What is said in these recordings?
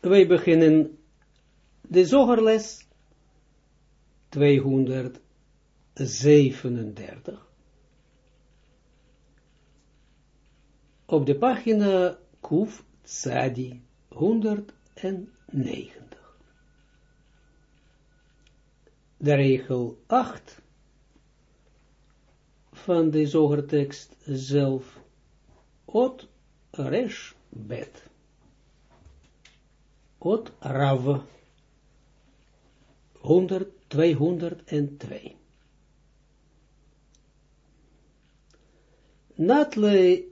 wij beginnen de zogerles 237 op de pagina Kuf Tzadi 190. De regel 8 van de zogertekst zelf, ot resh bet. Ot rav, 100, 202. Natle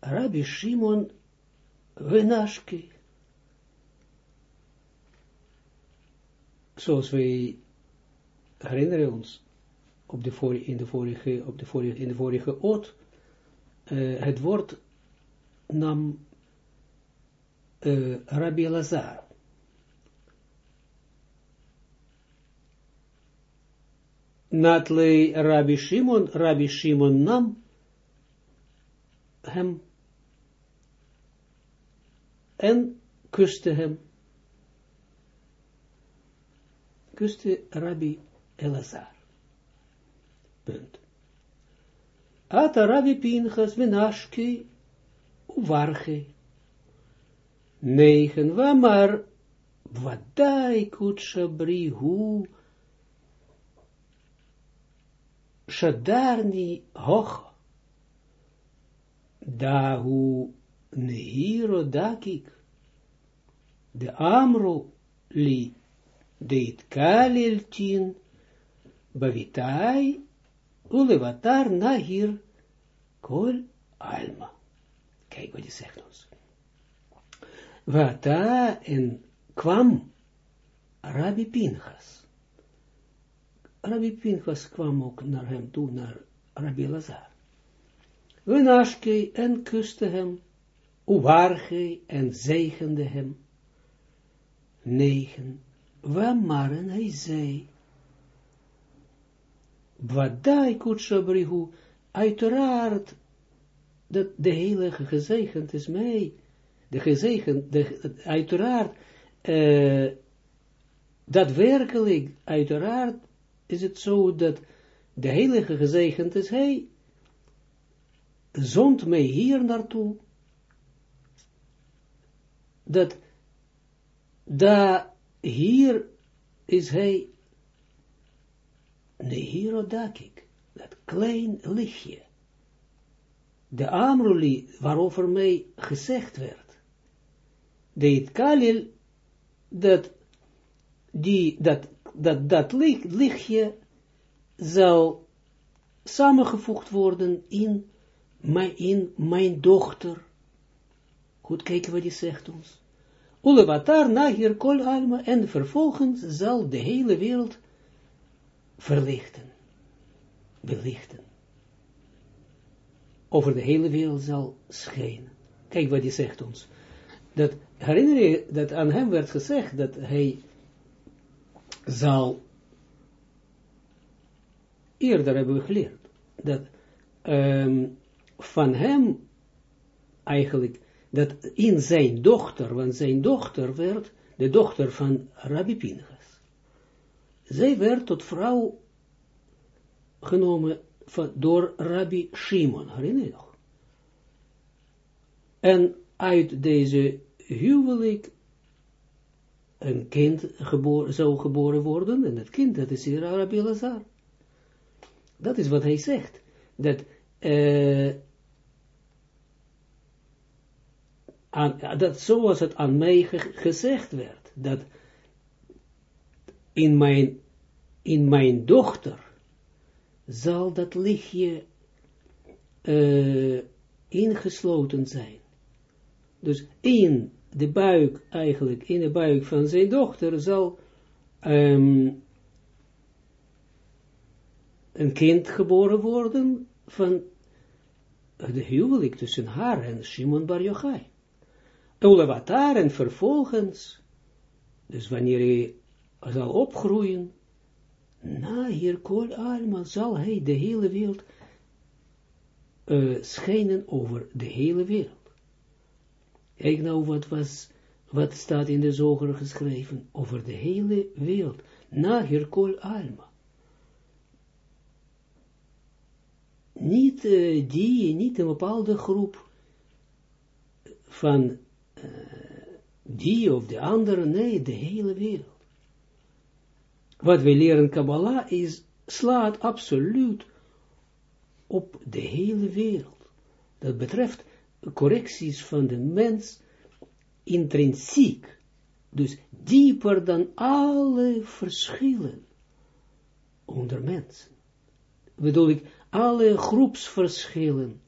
Rabbi Shimon Venashki. Zoals wij herinneren ons op de vorige, in, de vorige, op de vorige, in de vorige oot, uh, het woord nam uh, Rabbi Lazar. Natle Rabbi Shimon, Rabbi Shimon nam hem en kuste hem. Kuste Rabbi Elazar. Punt. Ata Rabbi Pinchas Menashki Uvarge. Negen, maar Wadai kutsha brihu Shadarni hoch Dahu Nehiro dakik, de amro li, deit kalil tin, bavitai, ulevatar nahir, kol alma. Kijk wat hij zegt ons. Wata en kwam Rabbi Pinchas. Rabbi Pinchas kwam ook naar hem toe, naar Rabbi Lazar. Wenashke en kuste hem uwarge en zegende hem. Negen, en hij zei, Wadai kutshabrihu, uiteraard, dat de heilige gezegend is mij, de gezegend, de, uiteraard, uh, daadwerkelijk, uiteraard, is het zo dat de heilige gezegend is hij, zond mij hier naartoe, dat da hier is hij Nehirodakik, dat klein lichtje, de Amruli, waarover mij gezegd werd, de het Kalil, dat, die, dat, dat, dat lichtje zal samengevoegd worden in, in mijn dochter, Goed kijken wat hij zegt ons. Ulevatar nahir kol alma, en vervolgens zal de hele wereld verlichten, belichten. Over de hele wereld zal schijnen. Kijk wat hij zegt ons. Dat, herinner je dat aan hem werd gezegd dat hij zal, eerder hebben we geleerd, dat um, van hem eigenlijk dat in zijn dochter, want zijn dochter werd de dochter van Rabbi Pinchas. Zij werd tot vrouw genomen van, door Rabbi Shimon, herinner je? En uit deze huwelijk een kind geboren, zou geboren worden, en het kind, dat is hier Rabbi Lazar. Dat is wat hij zegt, dat uh, aan, dat zoals het aan mij gezegd werd, dat in mijn, in mijn dochter zal dat lichtje uh, ingesloten zijn. Dus in de buik, eigenlijk in de buik van zijn dochter, zal um, een kind geboren worden van de huwelijk tussen haar en Shimon Bar Yochai. Ulevatar en vervolgens, dus wanneer hij zal opgroeien, na hier kol alma zal hij de hele wereld uh, schijnen over de hele wereld. Kijk nou wat was wat staat in de zoger geschreven, over de hele wereld, na Hirkol Alma. Niet uh, die, niet een bepaalde groep van uh, die of de andere, nee, de hele wereld. Wat we leren Kabbalah is, slaat absoluut op de hele wereld. Dat betreft correcties van de mens intrinsiek, dus dieper dan alle verschillen onder mensen. Bedoel ik, alle groepsverschillen,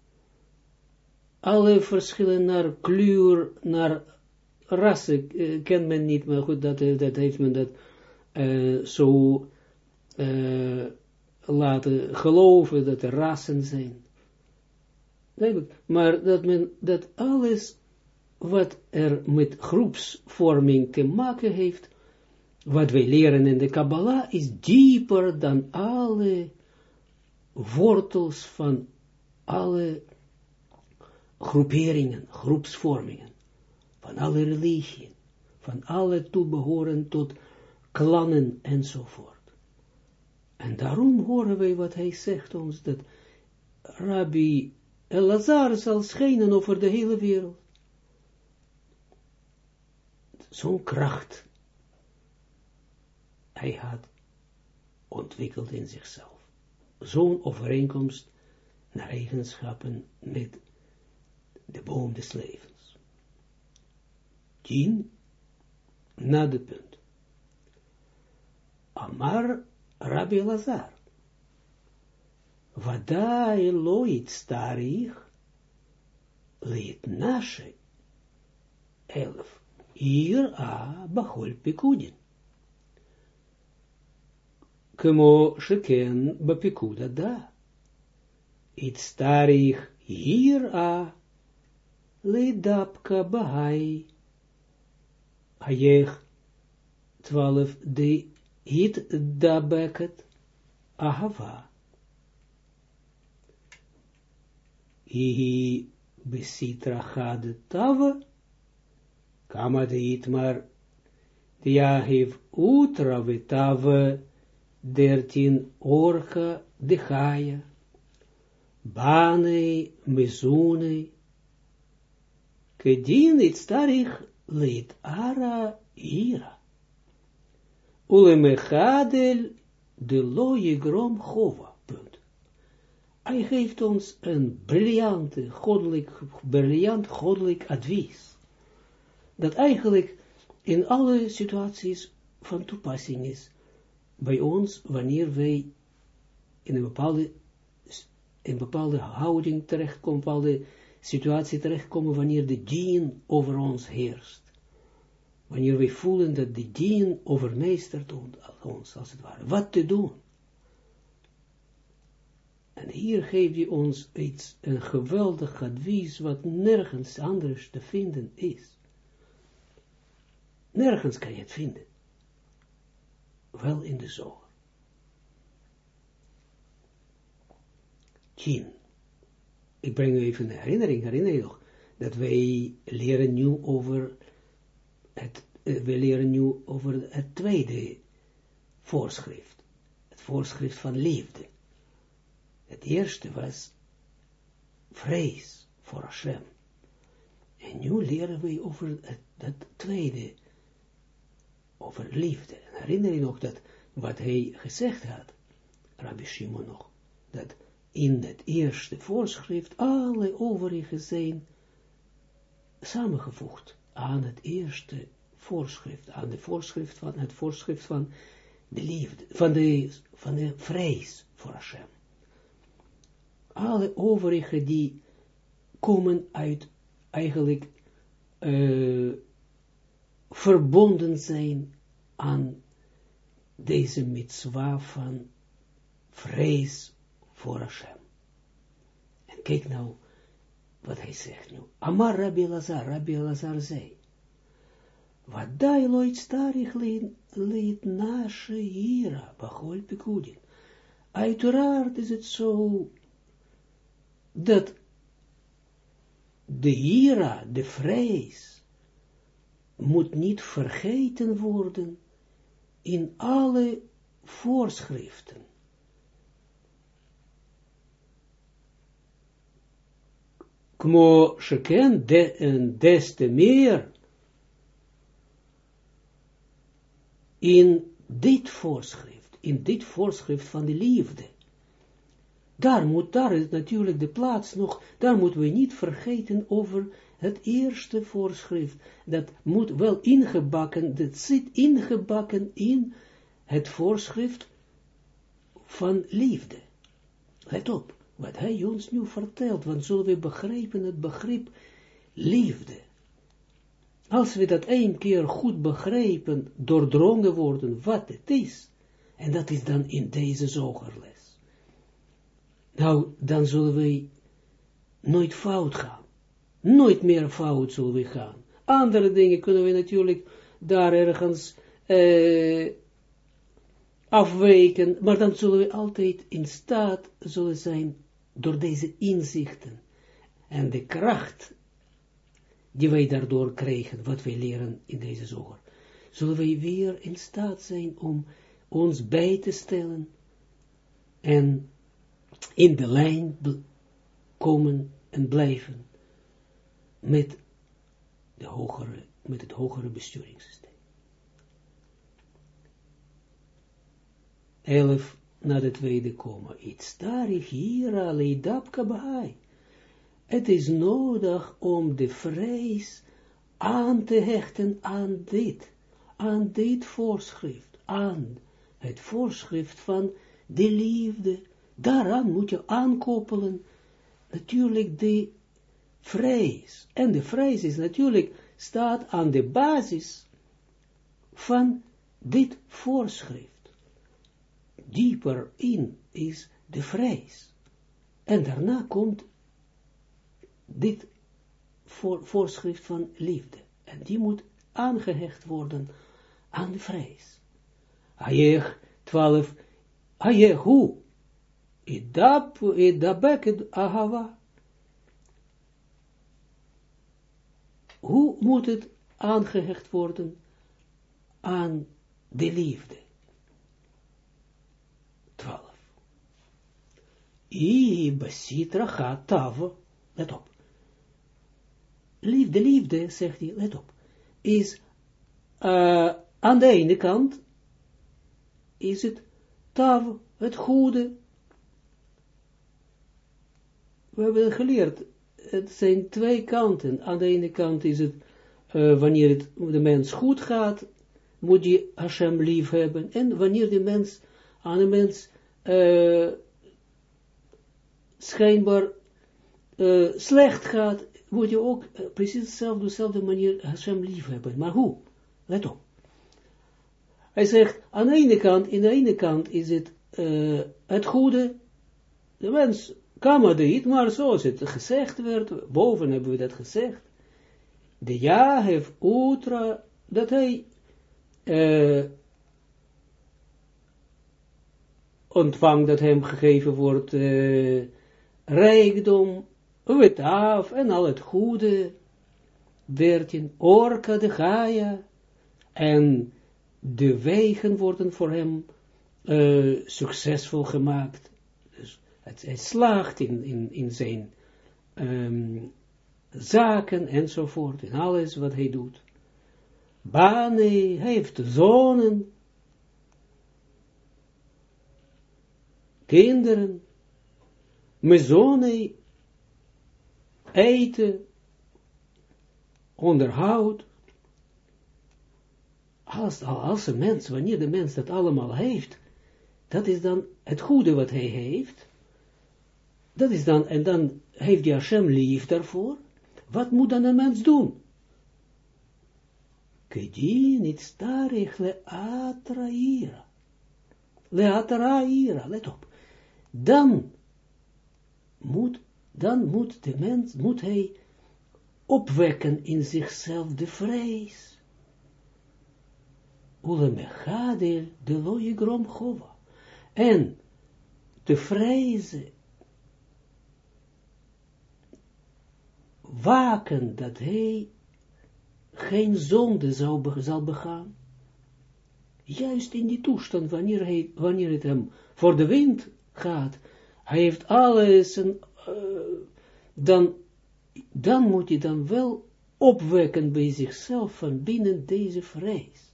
alle verschillen naar kleur, naar rassen, uh, kent men niet, maar goed, dat, dat heeft men dat uh, zo uh, laten geloven dat er rassen zijn. Maar dat men, dat alles wat er met groepsvorming te maken heeft, wat wij leren in de Kabbalah, is dieper dan alle wortels van alle groeperingen, groepsvormingen, van alle religieën, van alle toebehoren tot klannen enzovoort. En daarom horen wij wat hij zegt ons, dat Rabbi Elazar zal schijnen over de hele wereld. Zo'n kracht hij had ontwikkeld in zichzelf. Zo'n overeenkomst naar eigenschappen met de boom des levens. Tien, na de punt. Amar Rabbi Lazar. Vadai loit starich, leed nashe, elf, hier a bachol pikudin. Kemo sheken bapikuda da. It starich hier a leidapka bahai. Hayech twaalf de hit dabeket ahava. Ihi besitra had tava, kama de itmar, diahiv utra vetava, dertien orcha de chaya, banei mezunei, kedin it starich leit ara ira. Ulemechadel de loje grom chova. Hij geeft ons een briljante, goddelijk, briljant goddelijk advies. Dat eigenlijk in alle situaties van toepassing is bij ons, wanneer wij in een bepaalde, bepaalde houding terechtkomen, een bepaalde situatie terechtkomen, wanneer de dien over ons heerst wanneer wij voelen dat de dien overmeestert ons, als het ware, wat te doen. En hier geeft hij ons iets, een geweldig advies, wat nergens anders te vinden is. Nergens kan je het vinden. Wel in de zomer. Tien. Ik breng u even een herinnering, herinner je nog, dat wij leren nu over het, eh, we leren nu over het tweede voorschrift. Het voorschrift van liefde. Het eerste was vrees voor Hashem. En nu leren we over het tweede, over liefde. En herinner je nog dat wat hij gezegd had, Rabbi Shimon nog, dat in het eerste voorschrift alle overige zijn samengevoegd aan het eerste voorschrift, aan de voorschrift van het voorschrift van de liefde, van de, van de vrees voor Hashem. Alle overige die komen uit eigenlijk uh, verbonden zijn aan deze mitzwa van vrees voor Hashem. En kijk nou wat hij zegt nu. Amar Rabbi Lazar, Rabbi Lazar zei, wat dai loit starig leed nashe ira, bachol pikudin. Uiteraard is het zo, dat de ira, de vrees, moet niet vergeten worden in alle voorschriften. Kmo sheken de, en des te meer in dit voorschrift, in dit voorschrift van de liefde. Daar moet, daar is natuurlijk de plaats nog, daar moeten we niet vergeten over het eerste voorschrift. Dat moet wel ingebakken, dat zit ingebakken in het voorschrift van liefde. Let op, wat hij ons nu vertelt, want zullen we begrijpen het begrip liefde. Als we dat één keer goed begrijpen, doordrongen worden wat het is, en dat is dan in deze zogerles. Nou, dan zullen we nooit fout gaan. Nooit meer fout zullen we gaan. Andere dingen kunnen we natuurlijk daar ergens eh, afwijken, maar dan zullen we altijd in staat zullen zijn door deze inzichten en de kracht die wij daardoor krijgen, wat wij leren in deze zoger, zullen wij weer in staat zijn om ons bij te stellen en in de lijn komen en blijven met, de hogere, met het hogere besturingssysteem. 11 na de tweede komma. Iets daar hier alleen. Het is nodig om de vrees aan te hechten aan dit, aan dit voorschrift, aan het voorschrift van de liefde. Daaraan moet je aankoppelen natuurlijk de vrees. En de vrees is natuurlijk, staat aan de basis van dit voorschrift. Dieper in is de vrees. En daarna komt dit voor, voorschrift van liefde. En die moet aangehecht worden aan de vrees. Ayech 12. Ayech hoe? Idab, idabek ahava. Hoe moet het aangehecht worden aan de liefde? 12. I basitra gaat tavo. Let op liefde, liefde, zegt hij, let op, is uh, aan de ene kant, is het tav, het goede. We hebben geleerd, het zijn twee kanten. Aan de ene kant is het, uh, wanneer het de mens goed gaat, moet je Hashem lief hebben. En wanneer de mens aan de mens uh, schijnbaar uh, slecht gaat, moet je ook precies hetzelfde, dezelfde manier Hashem lief hebben. Maar hoe? Let op. Hij zegt, aan de ene kant, in de ene kant is het het goede, de mens kan maar dit, maar zoals het gezegd werd, boven hebben we dat gezegd, de ja heeft ultra, dat hij uh, ontvangt, dat hem gegeven wordt, uh, rijkdom, het af en al het goede, dertien, orka de Gaia, en de wegen worden voor hem uh, succesvol gemaakt. Het, hij slaagt in, in, in zijn um, zaken enzovoort, in alles wat hij doet. Bane, hij heeft zonen, kinderen, mezone, eten, onderhoud. Als, als een mens, wanneer de mens dat allemaal heeft, dat is dan het goede wat hij heeft. Dat is dan, en dan heeft hij Hashem lief daarvoor. Wat moet dan een mens doen? Kedin niet starig le atraira. Le atraira, let op. Dan moet dan moet de mens, moet hij opwekken in zichzelf de vrees. Ule mechadel de loje grom. En te vrezen, waken dat hij geen zonde zou, zal begaan. Juist in die toestand, wanneer, hij, wanneer het hem voor de wind gaat, hij heeft alles, en, uh, dan, dan moet hij dan wel opwekken bij zichzelf van binnen deze vrees.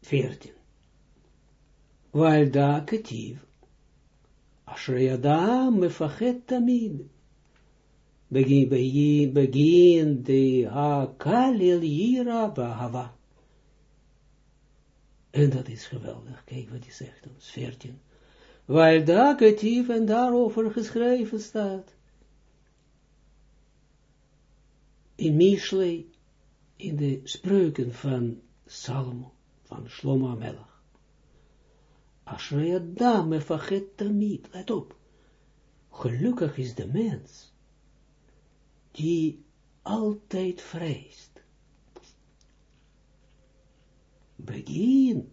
Veertien. Da ketiv, asher mefachet tamid, begin, begin, begin de ha-kalil yira bahava. En dat is geweldig. Kijk wat hij zegt ons. 14. Waar daar ketief en daarover geschreven staat. In Mishlei, in de spreuken van Salomo, van Shlomo Amelach. Ashrei Adam mefachet tamid. Let op. Gelukkig is de mens die altijd vreest. Begin,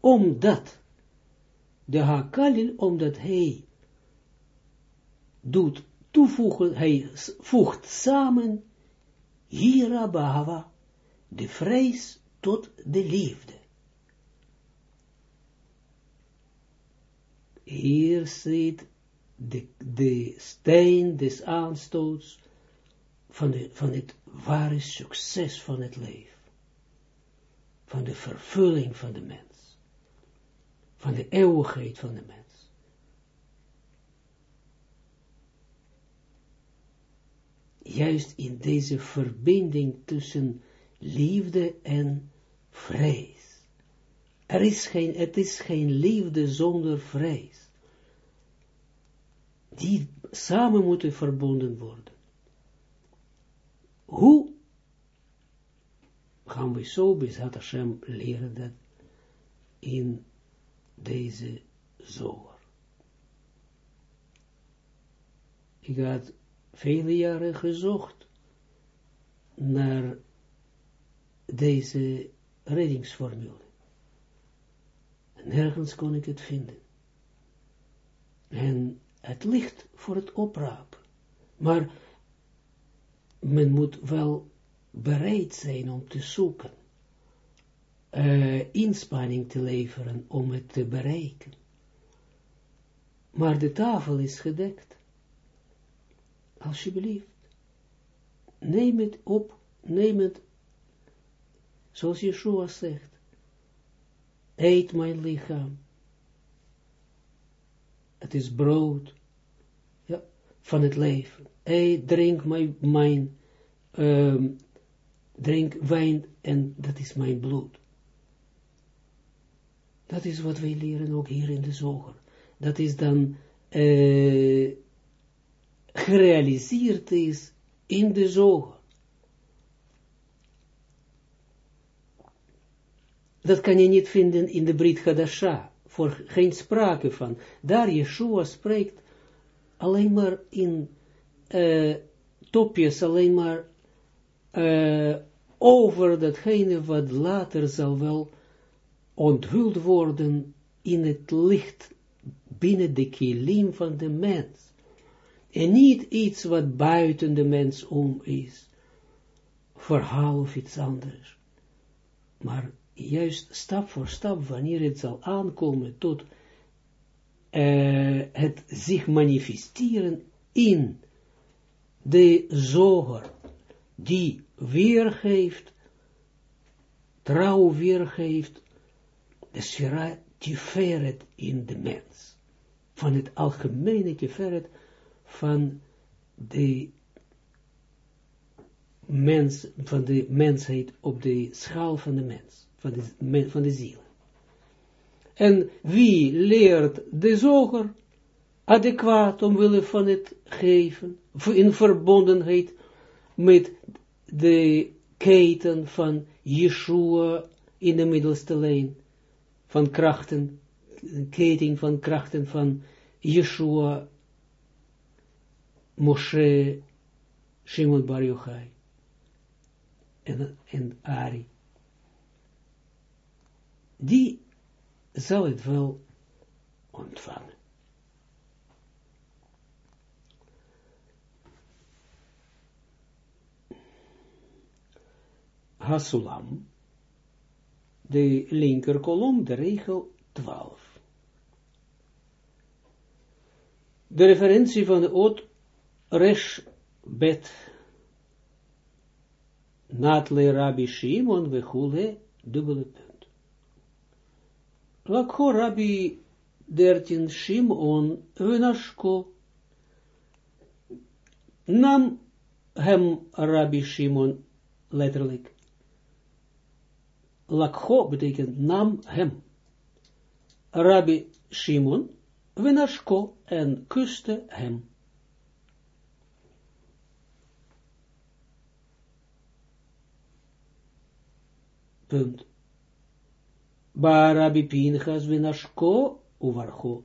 omdat de hakalil, omdat hij doet toevoegen, hij voegt samen hira bahava, de vrees tot de liefde. Hier zit de, de steen des aanstoots van, de, van het ware succes van het leven. Van de vervulling van de mens. Van de eeuwigheid van de mens. Juist in deze verbinding tussen liefde en vrees. Er is geen, het is geen liefde zonder vrees. Die samen moeten verbonden worden. Hoe gaan we zo bij Hashem leren dat in deze zomer. Ik had vele jaren gezocht naar deze reddingsformule. En nergens kon ik het vinden. En het ligt voor het oprapen. Maar men moet wel bereid zijn om te zoeken, uh, inspanning te leveren om het te bereiken. Maar de tafel is gedekt. Alsjeblieft. Neem het op, neem het, zoals Yeshua zegt. Eet mijn lichaam. Het is brood ja, van het leven eet, drink mijn, um, drink wijn en dat is mijn bloed. Dat is wat wij leren ook hier in de zoger. Dat is dan uh, gerealiseerd is in de zoger. Dat kan je niet vinden in de Brit Hadasha, voor geen sprake van. Daar Yeshua spreekt alleen maar in uh, topjes alleen maar uh, over datgene wat later zal wel onthuld worden in het licht binnen de kilim van de mens. En niet iets wat buiten de mens om is. Verhaal of iets anders. Maar juist stap voor stap, wanneer het zal aankomen tot uh, het zich manifesteren in de zoger, die weergeeft, trouw weergeeft, de sfera tiferet in de mens. Van het algemene tiferet van de mens, van de mensheid op de schaal van de mens, van de, van de ziel. En wie leert de zoger adequaat omwille van het geven, in verbondenheid met de keten van Yeshua in de middelste lijn, van krachten, keten van krachten van Yeshua, Moshe, Shimon Bar Yochai en, en Ari die zal het wel ontvangen. Hasulam, de linkerkolom, de regel 12. De referentie van de oot Resh Bet Natle Rabbi Shimon Wechule, dubbele punt. Lakho Rabbi 13 Shimon Venashko nam hem Rabbi Shimon letterlijk Lakho betekent nam hem. Rabbi Shimon, Venashko, en kuste hem. Punt. Ba Rabbi Pinchas Venashko, uvarcho.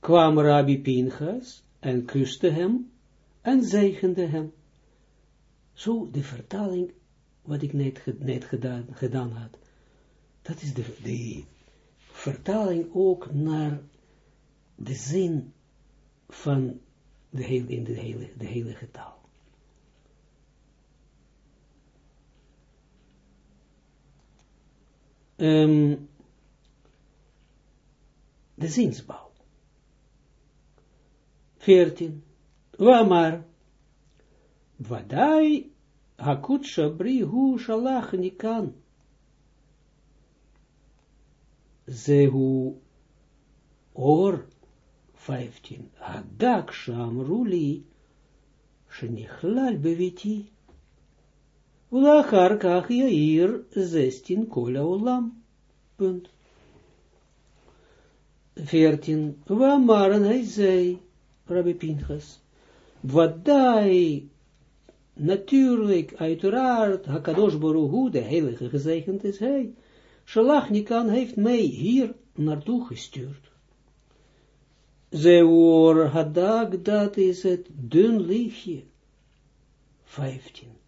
Kwam Rabbi Pinchas, en kuste hem, en zegende hem. Zo de vertaling wat ik net, gedaan, gedaan had. Dat is de, vertaling ook naar de zin van de hele, in de hele, de hele taal. Um, de zinsbouw. 14. Wamar. Wadai Hakut Shabri hu shalach nikan. Zehu or 15. Hadak shamruli shenichlal beviti. Ulachar kach yair zestin kola olam. Punt. 14. Wamaren hij zei, Rabbi Pinchas, Wadai natuurlijk, uiteraard, Hakadosh Baruch de heilige gezegend is hij. Shalach Nikan heeft mij hier naartoe gestuurd. Zeor Hadak, dat is het dun lichtje. 15.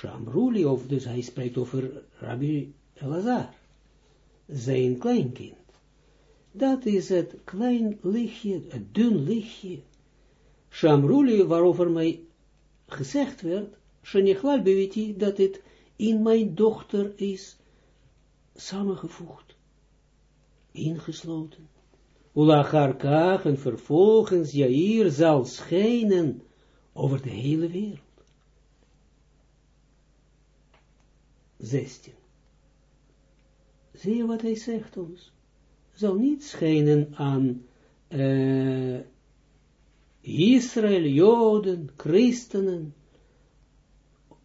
Shamruli, of dus hij spreekt over Rabbi Elazar, zijn kleinkind. Dat is het klein lichtje, het dun lichtje. Shamruli, waarover mij gezegd werd, Shenichlar Beviti, dat het in mijn dochter is samengevoegd, ingesloten. Ulacharkach en vervolgens Jair zal schijnen over de hele wereld. 16. Zie je wat hij zegt ons? Zal niet schijnen aan uh, Israël, Joden, Christenen,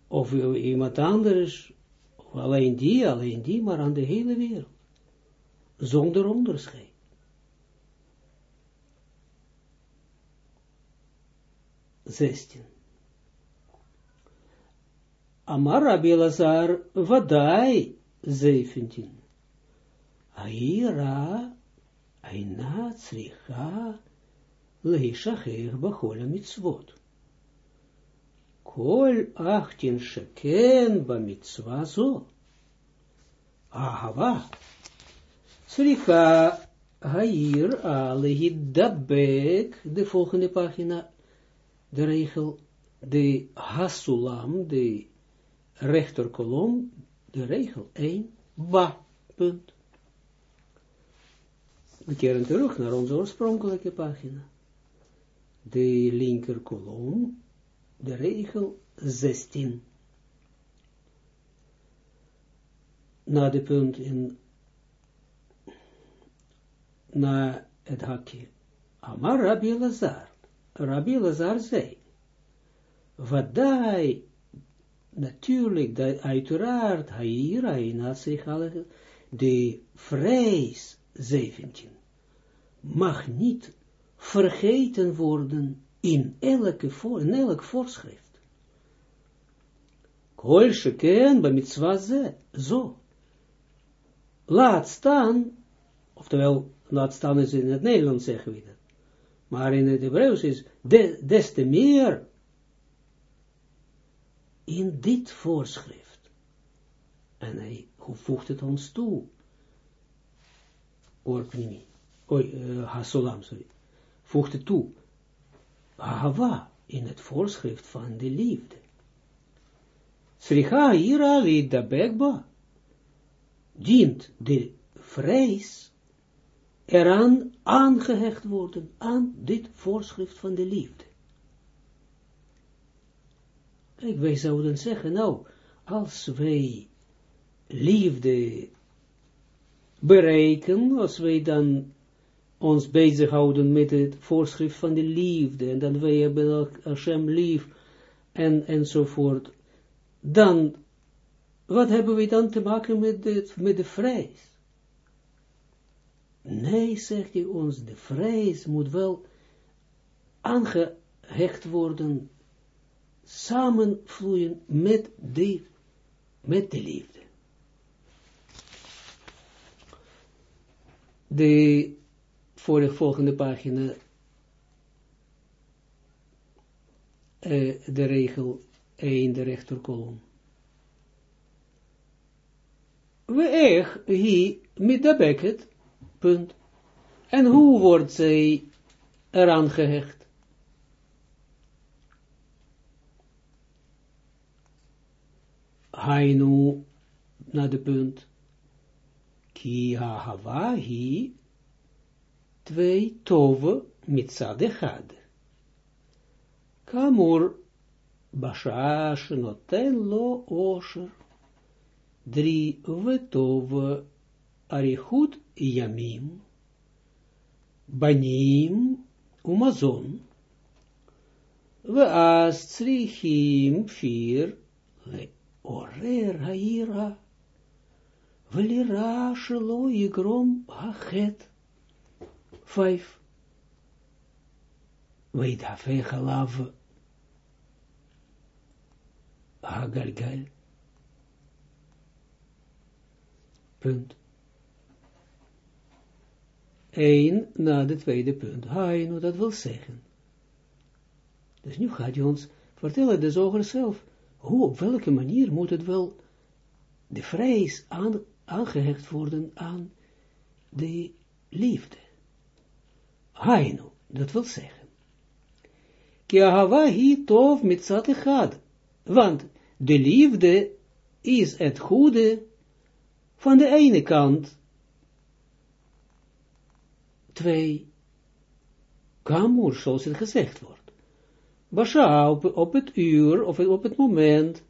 of iemand anders, of alleen die, alleen die, maar aan de hele wereld. Zonder onderscheid. Zestien. Amar Rabbi Lazar, Vadai, zeventien. Aira, Aina, Tzricha, leishachir bachol mitzvot. Kol achtin sheken ba mitzvah zo. Ahava. Sricha hair alehidabek, de volgende pagina, de regel, de hasulam, de rechterkolom, de regel 1, ba, punt. We keren terug naar onze oorspronkelijke pagina de linker kolom, de regel 16. Na de punt in, na het hakje. Amar Rabbi Lazar. Rabbi Lazar zei, Wadai, natuurlijk, dat uiteraard, Haira, zich de vrees 17, mag niet vergeten worden in elke voor, in elk voorschrift. Kol sheken bij mitzvah ze, zo. Laat staan, oftewel, laat staan is in het Nederlands zeggen we dat. Maar in het Hebreeuws is de, des te meer in dit voorschrift. En hij voegt het ons toe. Orpnimi. Oi, uh, Hasolam, sorry voegde toe, Ahava, in het voorschrift van de liefde. Sricha ira da begba, dient de vrees eraan aangehecht worden aan dit voorschrift van de liefde. Kijk, wij zouden zeggen, nou, als wij liefde bereiken, als wij dan ons bezighouden met het voorschrift van de liefde, en dan wij hebben Hashem lief, en, enzovoort, dan, wat hebben we dan te maken met de, met de vrees? Nee, zegt hij ons, de vrees moet wel aangehecht worden, samenvloeien met de, met de liefde. De, voor de volgende pagina, uh, de regel 1, de rechterkolom. We echt hier met de beket Punt. En hoe wordt zij eraan gehecht? Hainu, naar de punt. Ki ha twee tove mitzad echad. Kamur, bashash noten lo osher. Drie vetove arichut yamim, banim, umazon, ve'as tzrichim fir, le'orer ha'ira, ve'lira shelo yigrom hachet. Vijf. Weidafech alav hagalgal. Punt. 1 na de tweede punt. Hainu, dat wil zeggen. Dus nu gaat hij ons vertellen, de zoger zelf, hoe, op welke manier moet het wel de vrees aan, aangehecht worden aan de liefde. Hainu, dat wil zeggen. Ki hi tov mitzat echad. Want de liefde is het goede van de ene kant twee. Kamur, zoals het gezegd wordt. Basha, op, op het uur, of op het moment,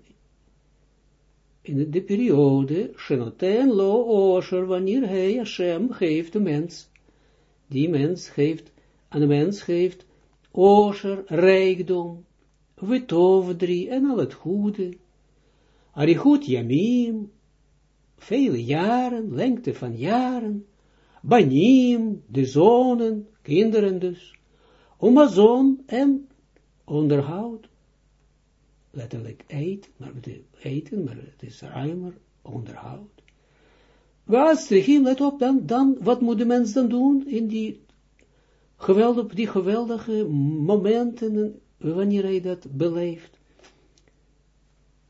in de periode, Shenoten lo osher, wanneer hij Hashem geeft de mens, die mens geeft, aan de mens geeft, osher, rijkdom, witov drie, en al het goede, arichut yamim, vele jaren, lengte van jaren, banim, de zonen, kinderen dus, omazon en onderhoud, letterlijk eet, maar eten, maar het is ruimer, onderhoud. Wat let op, dan, dan, wat moet de mens dan doen in die geweldige, die geweldige momenten, wanneer hij dat beleeft?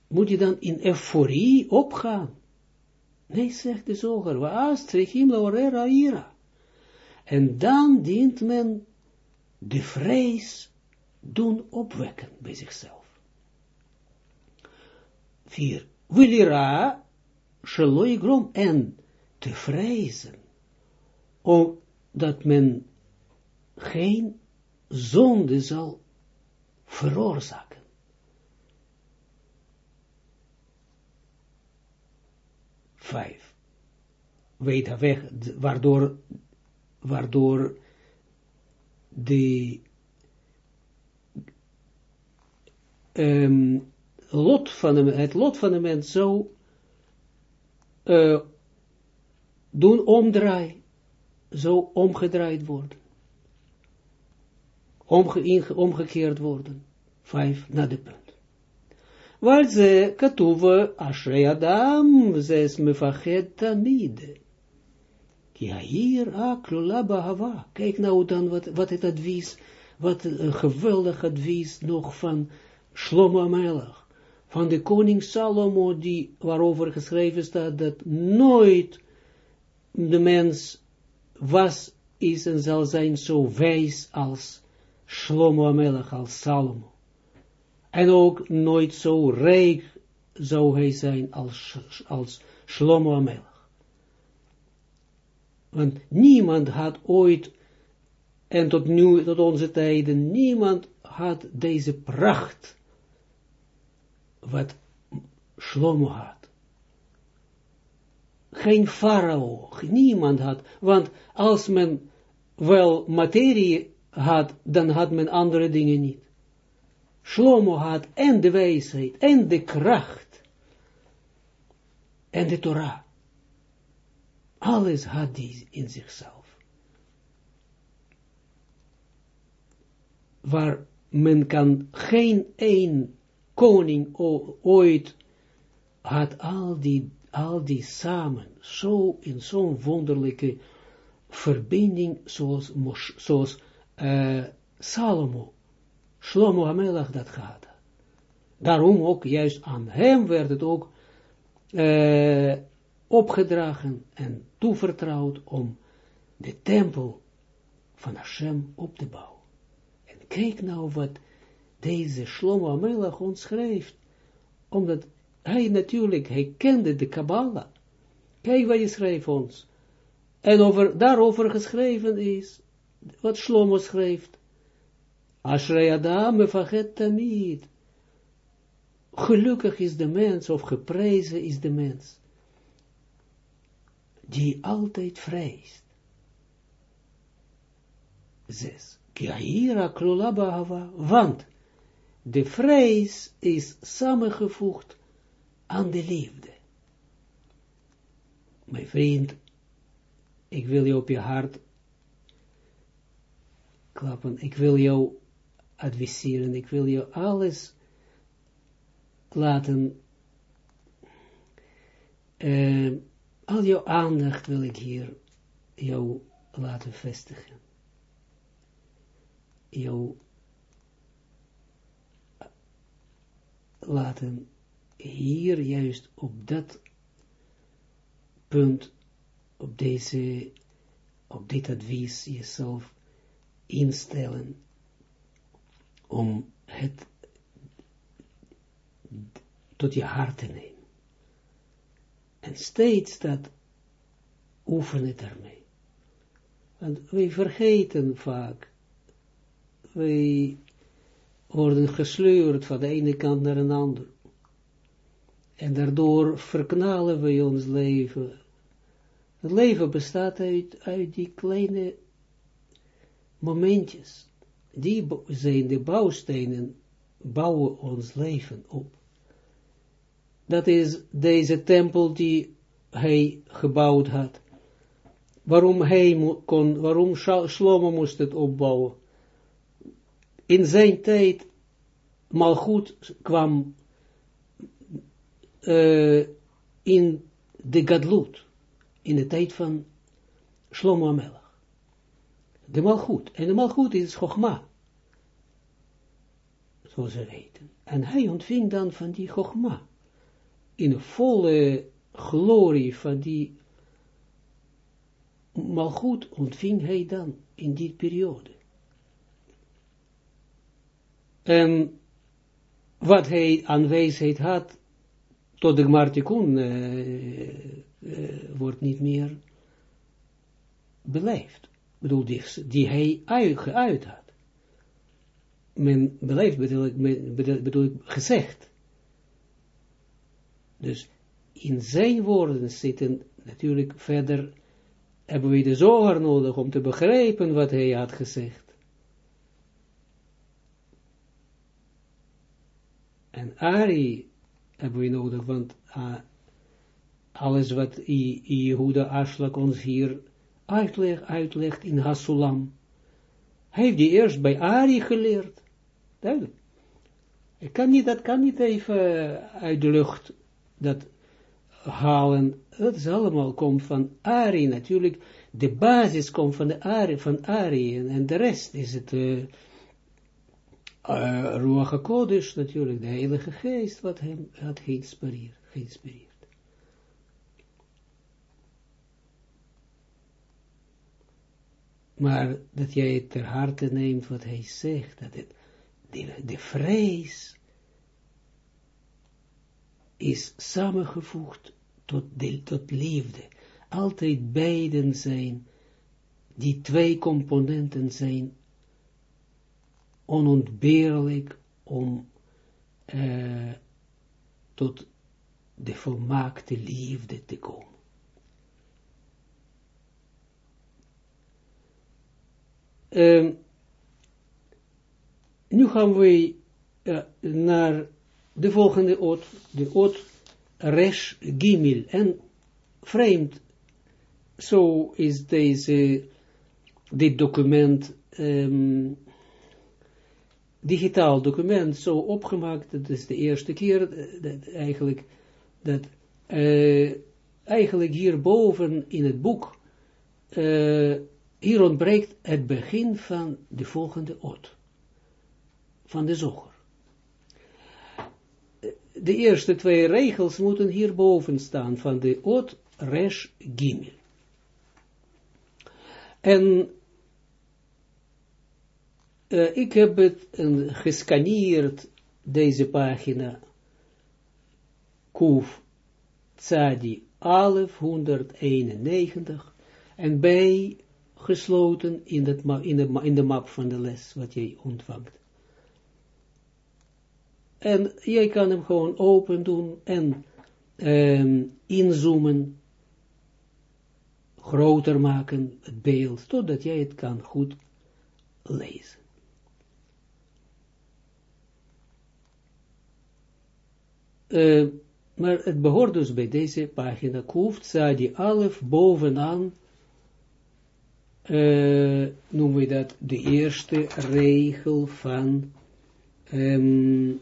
Moet je dan in euforie opgaan? Nee, zegt de zoger, waas trichim laorera ira. En dan dient men de vrees doen opwekken bij zichzelf. Vier. Willira, shaloi grom, en te vrezen, omdat men geen zonde zal veroorzaken. vijf. Weet weg, waardoor, waardoor de um, lot van de, het lot van de mens zo uh, doen omdraaien, zo omgedraaid worden. Omge, omgekeerd worden. Vijf naar de punt. Waar ze katuwe ashrei adam, zes mefachet tamid. Ja, hier, aklula bahava. Kijk nou dan wat, wat het advies, wat een geweldig advies nog van Shlomo Amelach. Van de koning Salomo, die, waarover geschreven staat, dat nooit de mens was, is en zal zijn zo wijs als Shlomo Amelach, als Salomo en ook nooit zo rijk zou hij zijn als, als Shlomo Amelach. Want niemand had ooit, en tot nu, tot onze tijden, niemand had deze pracht, wat Shlomo had. Geen farao, niemand had, want als men wel materie had, dan had men andere dingen niet. Shlomo had en de wijsheid, en de kracht, en de Torah. Alles had hij in zichzelf. Waar men kan geen één koning ooit had al die, al die samen, zo in zo'n wonderlijke verbinding zoals, zoals uh, Salomo, Shlomo Amelach dat gehad. Daarom ook, juist aan hem werd het ook uh, opgedragen en toevertrouwd om de tempel van Hashem op te bouwen. En kijk nou wat deze Shlomo Amelach ons schrijft, omdat hij natuurlijk, hij kende de Kabbalah. Kijk wat hij schrijft ons. En over, daarover geschreven is, wat Shlomo schrijft. Ashrei Adam mefachet tamid. Gelukkig is de mens, of geprezen is de mens, die altijd vreest. Zes. Kiahira klulabahava, want de vrees is samengevoegd aan de liefde. Mijn vriend, ik wil je op je hart klappen, ik wil jou adviseren, ik wil je alles laten, uh, al jouw aandacht wil ik hier jou laten vestigen. Jou laten hier juist op dat punt, op deze, op dit advies jezelf instellen om het tot je hart te nemen. En steeds dat oefenen ermee. Want wij vergeten vaak, wij worden gesleurd van de ene kant naar een ander. En daardoor verknalen we ons leven. Het leven bestaat uit, uit die kleine momentjes. Die zijn de bouwstenen, bouwen ons leven op. Dat is deze tempel die hij gebouwd had. Waarom hij kon, waarom Shlomo moest het opbouwen. In zijn tijd, Malchut kwam uh, in de Gadlut, in de tijd van Shlomo Amelach. De Malchut. En de Malchut is Chogma. Zoals ze weten. En hij ontving dan van die Chogma. In de volle glorie van die Malchut ontving hij dan in die periode. En wat hij aanwezigheid had, tot de Gmartikun uh, uh, wordt niet meer beleefd. Ik bedoel, die, die hij uit, had. Men beleefd bedoel ik, bedoel, ik gezegd. Dus in zijn woorden zitten natuurlijk verder, hebben we de zoger nodig om te begrijpen wat hij had gezegd. En Ari hebben we nodig, want uh, alles wat Jehuda Aslak ons hier uitleg, uitlegt in Hasulam, heeft hij eerst bij Ari geleerd. Duidelijk. Ik kan niet, dat kan niet even uit de lucht dat halen. Dat is allemaal komt van Ari natuurlijk. De basis komt van Ari, van Ari en, de rest is het uh, uh, Ruach HaKodesh natuurlijk, de Heilige Geest, wat hem had geïnspireerd. geïnspireerd. Maar dat jij het ter harte neemt wat hij zegt, dat het, de, de vrees is samengevoegd tot, tot liefde. Altijd beiden zijn, die twee componenten zijn onontbeerlijk om uh, tot de volmaakte liefde te komen. Uh, nu gaan we uh, naar de volgende oot, de oot Resh Gimil. En vreemd, zo is deze, dit document, um, digitaal document, zo opgemaakt, dat is de eerste keer eh, dat eigenlijk, dat uh, eigenlijk hierboven in het boek, uh, hier ontbreekt het begin van de volgende oot, van de zoger de eerste twee regels moeten hierboven staan van de Ot Resh Gimel. En uh, ik heb het uh, gescaneerd, deze pagina, Kuf Tzadi 1191, en bij gesloten in, in, de, map van de les, wat jij ontvangt. En jij kan hem gewoon open doen en um, inzoomen, groter maken, het beeld, totdat jij het kan goed lezen. Uh, maar het behoort dus bij deze pagina, Kuf die Alef, bovenaan, uh, noemen we dat de eerste regel van um,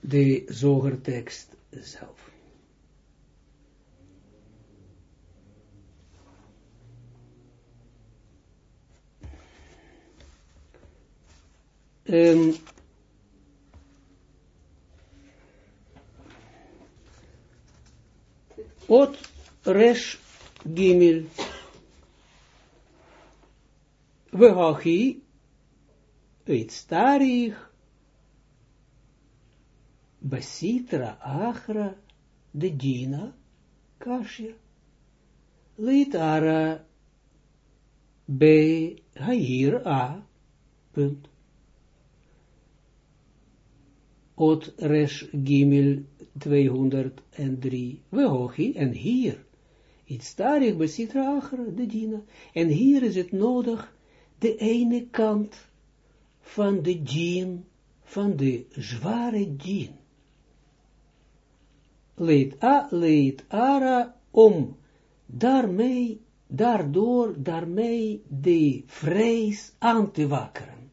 de zogertekst zelf. Um, Ot Resh Gimel Vehachi Eitztarich Basitra Achra de Dina Kashya. Litara B. Hair A. Punt. Ot Resh Gimel 203. We hochi en hier. Iets daarin besitra de Dina. En hier is het nodig de ene kant van de djinn, van de zware djinn leed a, leed ara, om daarmee, daardoor, daarmee de vrees aan te wakkeren.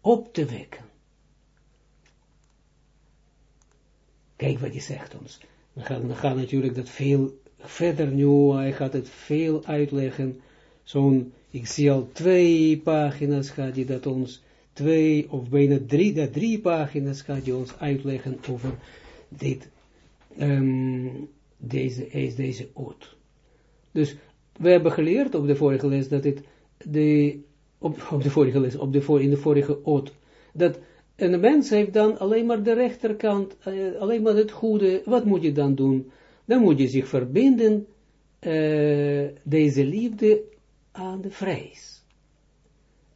Op te wekken. Kijk wat hij zegt ons. We gaan, we gaan natuurlijk dat veel verder nu, hij gaat het veel uitleggen. Zo'n, ik zie al twee pagina's gaat hij dat ons twee of bijna drie, dat drie pagina's gaat hij ons uitleggen over dit, um, deze, deze oot. Dus we hebben geleerd op de vorige les dat het, de, op, op de vorige les, op de in de vorige oot, dat een mens heeft dan alleen maar de rechterkant, uh, alleen maar het goede, wat moet je dan doen? Dan moet je zich verbinden, uh, deze liefde aan de vrees.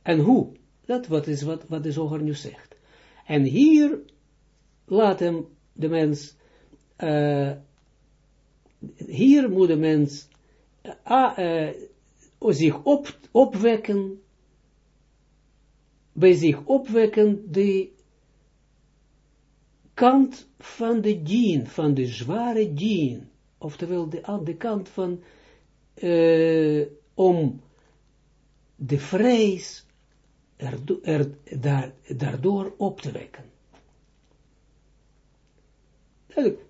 En hoe? Dat wat is wat, wat de zoger nu zegt. En hier laat hem de mens, uh, hier moet de mens uh, zich op, opwekken, bij zich opwekken de kant van de dien, van de zware dien, oftewel de, de kant van, om de vrees er, daar, daardoor op te wekken.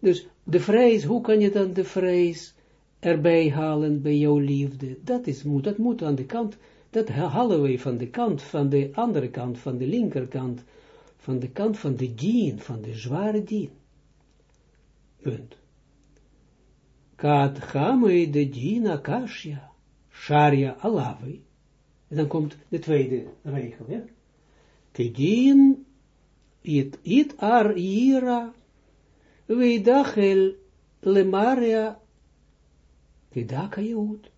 Dus de vrees, hoe kan je dan de vrees erbij halen bij jouw liefde? Dat, is, moet, dat moet aan de kant, dat halen van de kant, van de andere kant, van de linkerkant, van de kant van de dien, van de zware dien. Punt. Kat chame de dien akashya, sharia alavi. En dan komt de tweede regel, ja. Kedien it, it ar ira, weidachel lemaria, kedaka jood.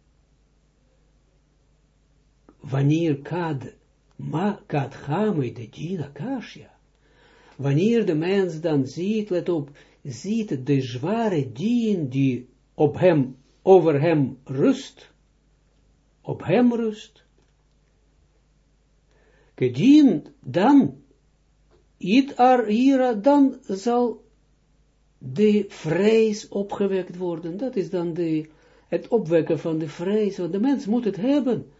Wanneer kad, ma kad chame de dina kashia, wanneer de mens dan ziet, let op, ziet de zware dien die op hem, over hem rust, op hem rust, gedien, dan, it ar ira, dan zal de vrees opgewekt worden. Dat is dan de, het opwekken van de vrees, want de mens moet het hebben.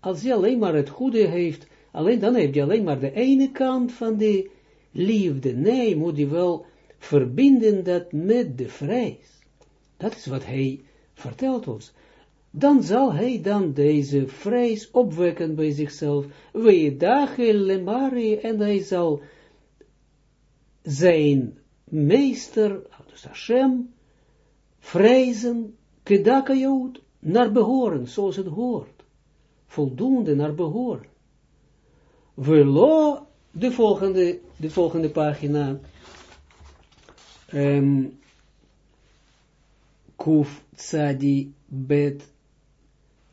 Als hij alleen maar het goede heeft, alleen dan heeft hij alleen maar de ene kant van de liefde. Nee, moet hij wel verbinden dat met de vrees. Dat is wat hij vertelt ons. Dan zal hij dan deze vrees opwekken bij zichzelf. We dagen lemari en hij zal zijn meester, dus Hashem, vrezen, kedakajout, naar behoren, zoals het hoort. Voldoende naar behoren. Velo, de volgende, de volgende pagina, um, Kuf Tzadi Bet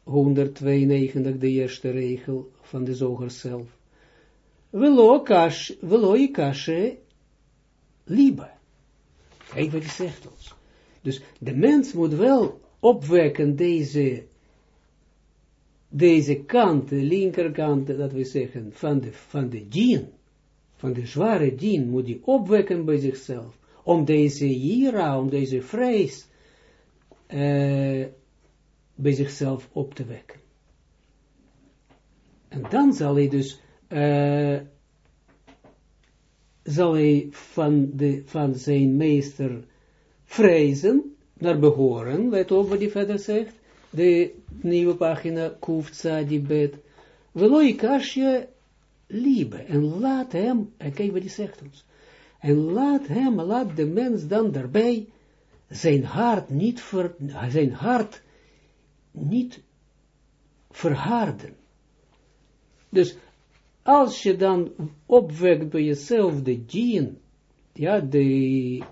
192, de eerste regel van de zoger zelf. Velo kashe liebe. Kijk wat hij zegt ons. Dus de mens moet wel opwekken deze, deze kant, de linkerkant, dat we zeggen, van de, van de dien, van de zware dien, moet hij opwekken bij zichzelf, om deze hira, om deze vrees, uh, bij zichzelf op te wekken. En dan zal hij dus uh, zal hij van, de, van zijn meester vrezen, naar behoren, let op wat hij verder zegt, de nieuwe pagina, Kufza, die bed, veloi kashje liebe, en laat hem, en kijk wat hij zegt ons, en laat hem, laat de mens dan daarbij zijn hart niet, ver, zijn hart niet verharden. Dus als je dan opwekt bij jezelf de dien, ja, de,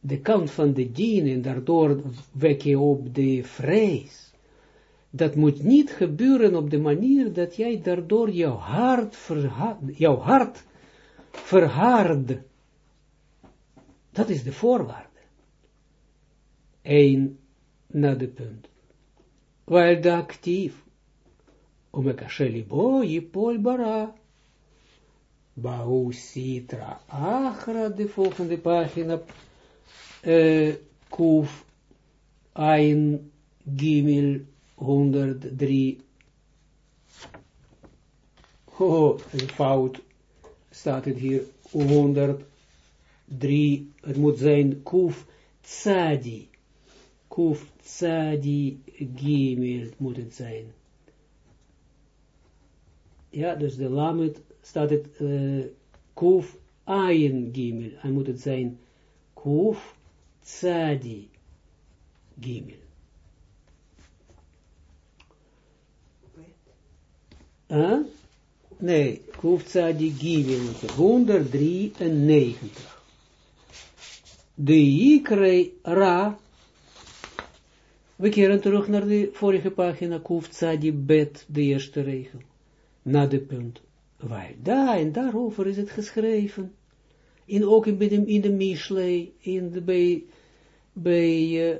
de kant van de dien, en daardoor wek je op de vrees. Dat moet niet gebeuren op de manier dat jij daardoor jouw hart, jouw hart verhardt. Dat is de voorwaarde. Eén na de punt. Waar de actief Umekashe libo yipol bara. Bau sitra achra, de volgende pagina. Uh, kuf ein gimil 103. Oh, een fout staat het hier 103. Het moet zijn kuf tsadi. Kuf tsadi gimil moet het zijn. Ja, dus de lamet staat het uh, kuf ayin gimel. Hij moet het zijn kuf tsadi gimel. Huh? Nee, kuf tsadi gimel. 193. De ikre ra. We keren terug naar de vorige pagina, kuf tsadi bet, de eerste regel na de punt. Waar daar en daarover is het geschreven. In, ook in, in de Mishlei, in de, bij, bij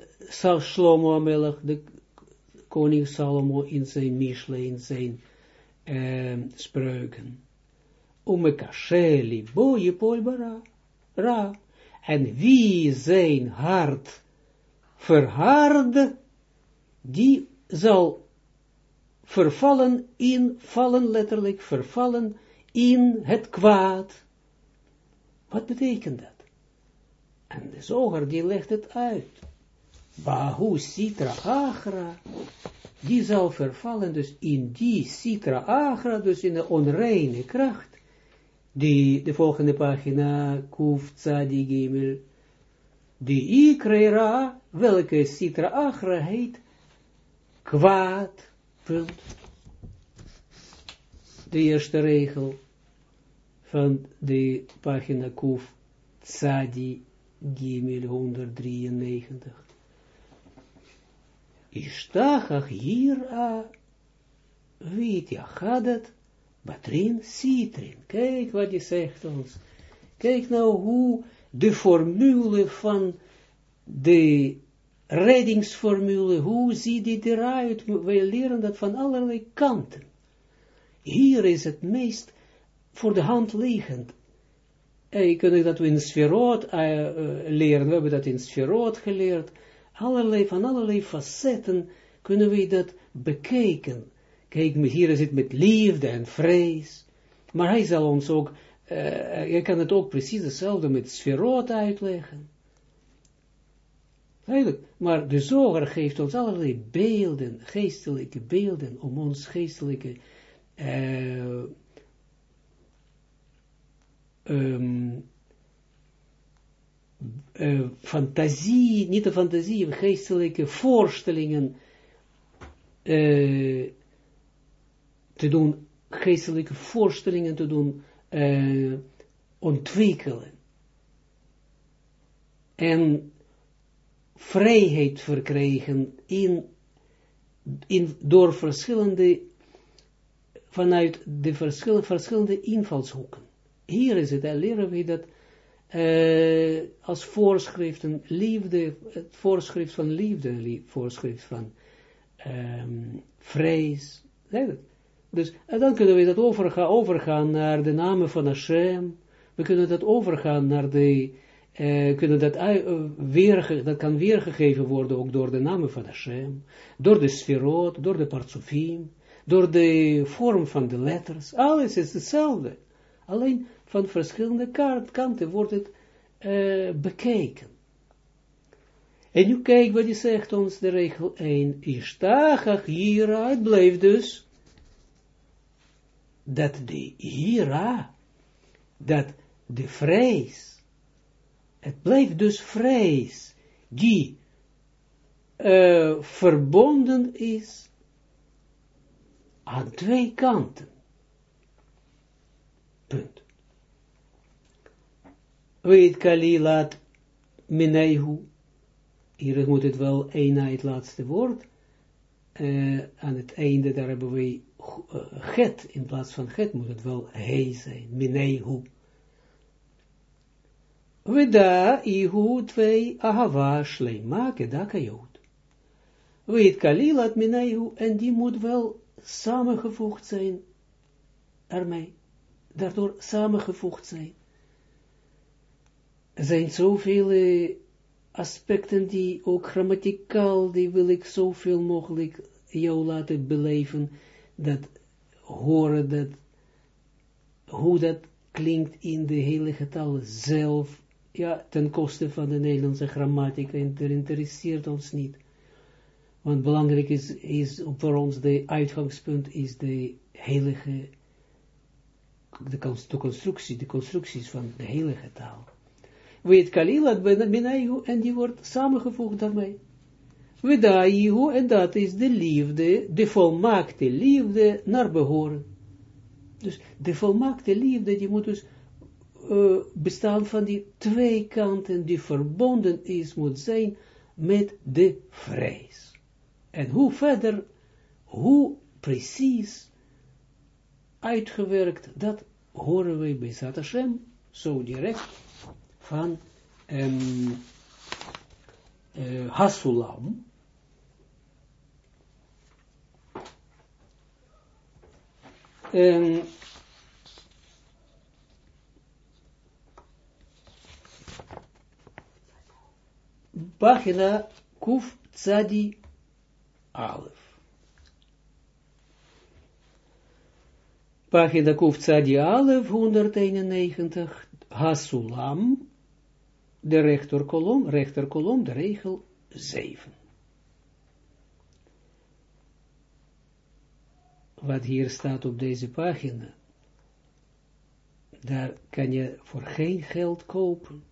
uh, Shlomo Amelach, de koning Salomo in zijn Mishlei, in zijn uh, spreuken. Umekasheli, boje polbara, ra. En wie zijn hart verhard, die zal vervallen in, vallen letterlijk, vervallen in het kwaad. Wat betekent dat? En de zoger die legt het uit. Bahu sitra agra, die zal vervallen dus in die sitra agra, dus in de onreine kracht. Die, de volgende pagina, kuf tzadi gimel, die ikreira, welke sitra agra heet, kwaad, Punt. De eerste regel van de pagina Kuf Tzadi Gimel 193. Ishtachach hira, gaat het, batrin citrin. Kijk wat je zegt ons. Kijk nou hoe de formule van de reddingsformule, hoe ziet die eruit? Wij leren dat van allerlei kanten. Hier is het meest voor de hand liggend. En kunnen dat we in sferoot uh, leren, we hebben dat in sferoot geleerd, allerlei, van allerlei facetten kunnen we dat bekijken. Kijk, hier is het met liefde en vrees, maar hij zal ons ook, je kan het ook precies hetzelfde met sferoot uitleggen. Eigenlijk, maar de zoger geeft ons allerlei beelden, geestelijke beelden, om ons geestelijke um, fantasie, niet de fantasie, geestelijke voorstellingen uh, te doen, geestelijke voorstellingen te doen uh, ontwikkelen. En vrijheid verkrijgen in, in, door verschillende, vanuit de verschillende invalshoeken. Hier is het, leren we dat uh, als voorschriften, liefde, het voorschrift van liefde, lief, voorschrift van um, vrees. Dus en dan kunnen we dat overgaan, overgaan naar de namen van Hashem. We kunnen dat overgaan naar de, uh, kunnen dat, weer, dat kan weergegeven worden ook door de namen van Hashem, door de sferot, door de partsofim, door de vorm van de letters. Alles is hetzelfde. Alleen van verschillende kanten wordt het uh, bekeken. En nu kijk wat hij zegt ons, de regel 1. Ishtachach hira, het blijft dus, dat de hira, dat de vrees, het blijft dus vrees, die uh, verbonden is aan twee kanten. Punt. Weet kalilat minehu. Hier moet het wel een het laatste woord. Uh, aan het einde, daar hebben we het, in plaats van het moet het wel hij zijn, minehu. Weda ihu twee ahava shleima kedakayot. Weet kalilat minehu, en die moet wel samengevoegd zijn ermee. Daardoor samengevoegd zijn. Er zijn zoveel aspecten die ook grammaticaal, die wil ik zoveel mogelijk jou laten beleven, dat horen dat, hoe dat klinkt in de hele getal zelf, ja, ten koste van de Nederlandse grammatica, en dat interesseert ons niet. Want belangrijk is, is voor ons de uitgangspunt is de heilige, de, constructie, de constructies van de heilige taal. Weet kalilat benayu, en die wordt samengevoegd daarmee. Wedaihu, en dat is de liefde, de volmaakte liefde naar behoren. Dus de volmaakte liefde, die moet dus uh, bestaan van die twee kanten, die verbonden is, moet zijn met de vrees. En hoe verder, hoe precies uitgewerkt, dat horen we bij Hashem, zo direct van um, uh, Hasulam. Um, pagina Kuf Tzadi Alef. Pagina Kuf Tzadi Alef, 191, Hasulam, de rechterkolom, rechterkolom, de regel 7. Wat hier staat op deze pagina, daar kan je voor geen geld kopen.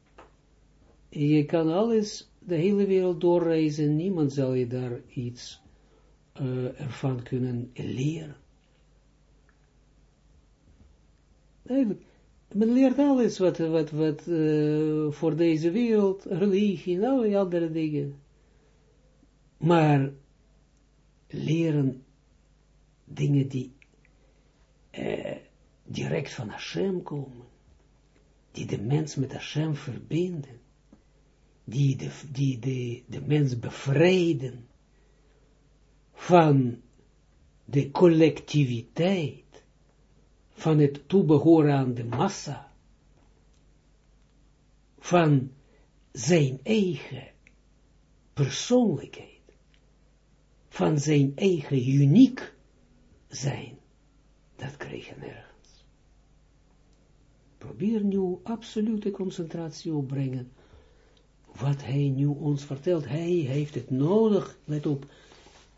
Je kan alles, de hele wereld doorreizen, niemand zal je daar iets uh, ervan kunnen leren. Eigenlijk, men leert alles wat, wat, wat uh, voor deze wereld, religie en alle andere dingen. Maar leren dingen die uh, direct van Hashem komen, die de mens met Hashem verbinden, die de, die de, de mens bevrijden van de collectiviteit, van het toebehoren aan de massa, van zijn eigen persoonlijkheid, van zijn eigen uniek zijn, dat krijg je nergens. Probeer nu absolute concentratie opbrengen, wat hij nu ons vertelt. Hij heeft het nodig, let op,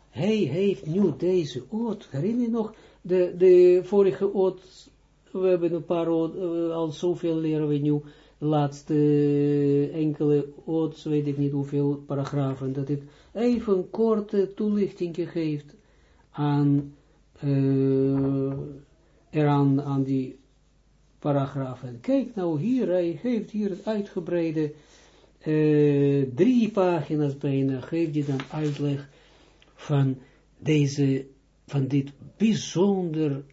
hij heeft nu deze oot, herinner je nog, de, de vorige oot, we hebben een paar oot, uh, al zoveel leren we nu, laatste uh, enkele oots, weet ik niet hoeveel paragrafen, dat het even een korte toelichting geeft aan, uh, eraan, aan die paragrafen. Kijk nou hier, hij geeft hier het uitgebreide, drie pagina's bijna, geeft hij dan uitleg van deze, van dit bijzonder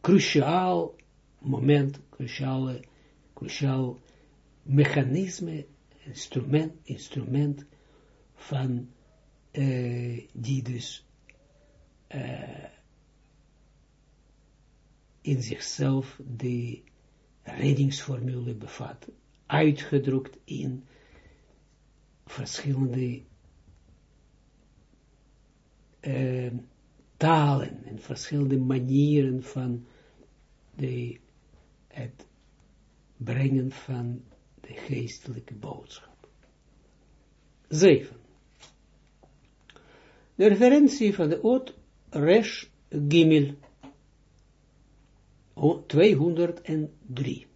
cruciaal moment, cruciale, cruciaal mechanisme, instrument, instrument van, uh, die dus uh, in zichzelf de reddingsformule bevat, uitgedrukt in verschillende uh, talen en verschillende manieren van de, het brengen van de geestelijke boodschap. 7. De referentie van de oot Resh Gimel 203.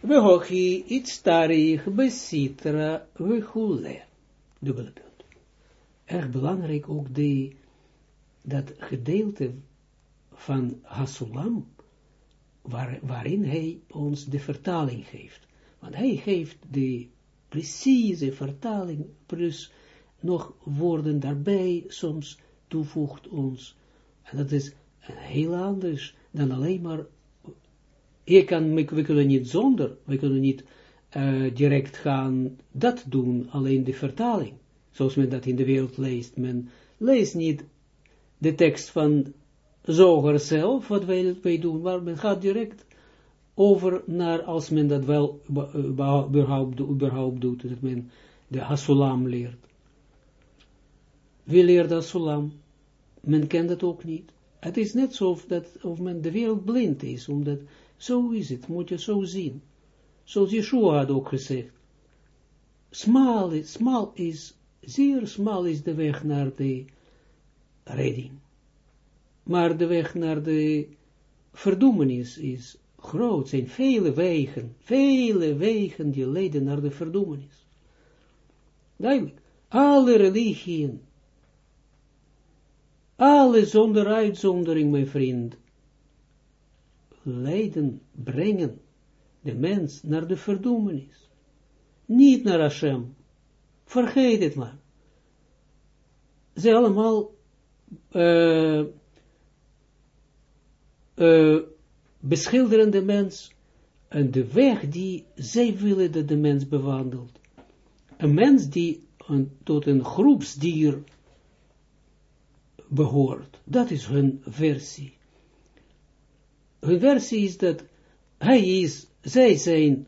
We hochi iets tarich besitra we dubbele punt. Erg belangrijk ook de, dat gedeelte van Hasulam, waar, waarin hij ons de vertaling geeft. Want hij geeft de precieze vertaling, plus nog woorden daarbij, soms toevoegt ons. En dat is heel anders dan alleen maar, je kan, we kunnen niet zonder, we kunnen niet uh, direct gaan dat doen, alleen de vertaling. Zoals men dat in de wereld leest. Men leest niet de tekst van Zoger zelf, wat wij, wij doen, maar men gaat direct over naar, als men dat wel überhaupt, überhaupt doet, dat men de Hasulam leert. Wie leert Hasulam? Men kent het ook niet. Het is net zo of, dat, of men de wereld blind is, omdat zo is het, moet je zo zien. Zoals Yeshua had ook gezegd. Smal is, smal is, zeer smal is de weg naar de redding. Maar de weg naar de verdoemenis is groot, zijn vele wegen, vele wegen die leiden naar de verdoemenis. Duidelijk, alle religieën, alle zonder uitzondering, mijn vriend, leiden, brengen de mens naar de verdoemenis. Niet naar Hashem. Vergeet het maar. Ze allemaal uh, uh, beschilderen de mens en de weg die zij willen dat de mens bewandelt. Een mens die tot een groepsdier behoort. Dat is hun versie. Hun versie is dat hij is zij zijn,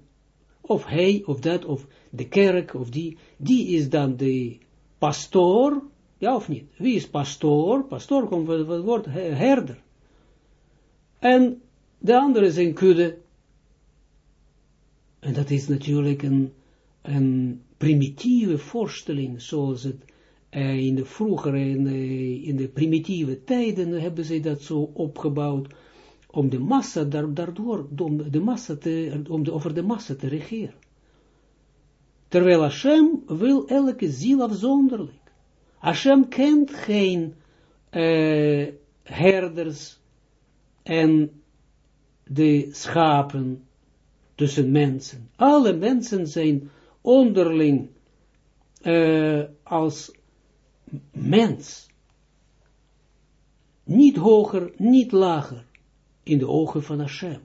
of hij, of dat, of de kerk, of die, die is dan de pastoor, ja of niet? Wie is pastoor? Pastoor komt van het woord herder. En de andere een kudde. En dat is natuurlijk een, een primitieve voorstelling, zoals het uh, in de vroegere, in, in de primitieve tijden hebben ze dat zo opgebouwd, om de massa, daardoor, om, de massa te, om de, over de massa te regeren. Terwijl Hashem wil elke ziel afzonderlijk. Hashem kent geen uh, herders en de schapen tussen mensen. Alle mensen zijn onderling uh, als mens. Niet hoger, niet lager in de ogen van Hashem.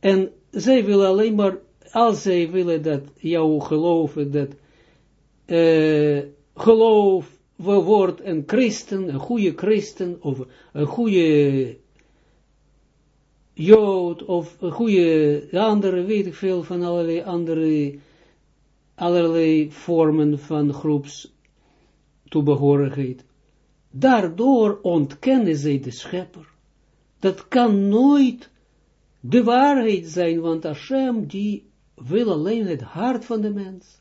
En zij willen alleen maar, als zij willen dat jou geloven, dat uh, geloof, wordt een christen, een goede christen, of een goede jood, of een goede andere, weet ik veel, van allerlei andere, allerlei vormen van groeps toebehorigheid. Daardoor ontkennen zij de schepper. Dat kan nooit de waarheid zijn, want Hashem die wil alleen het hart van de mens.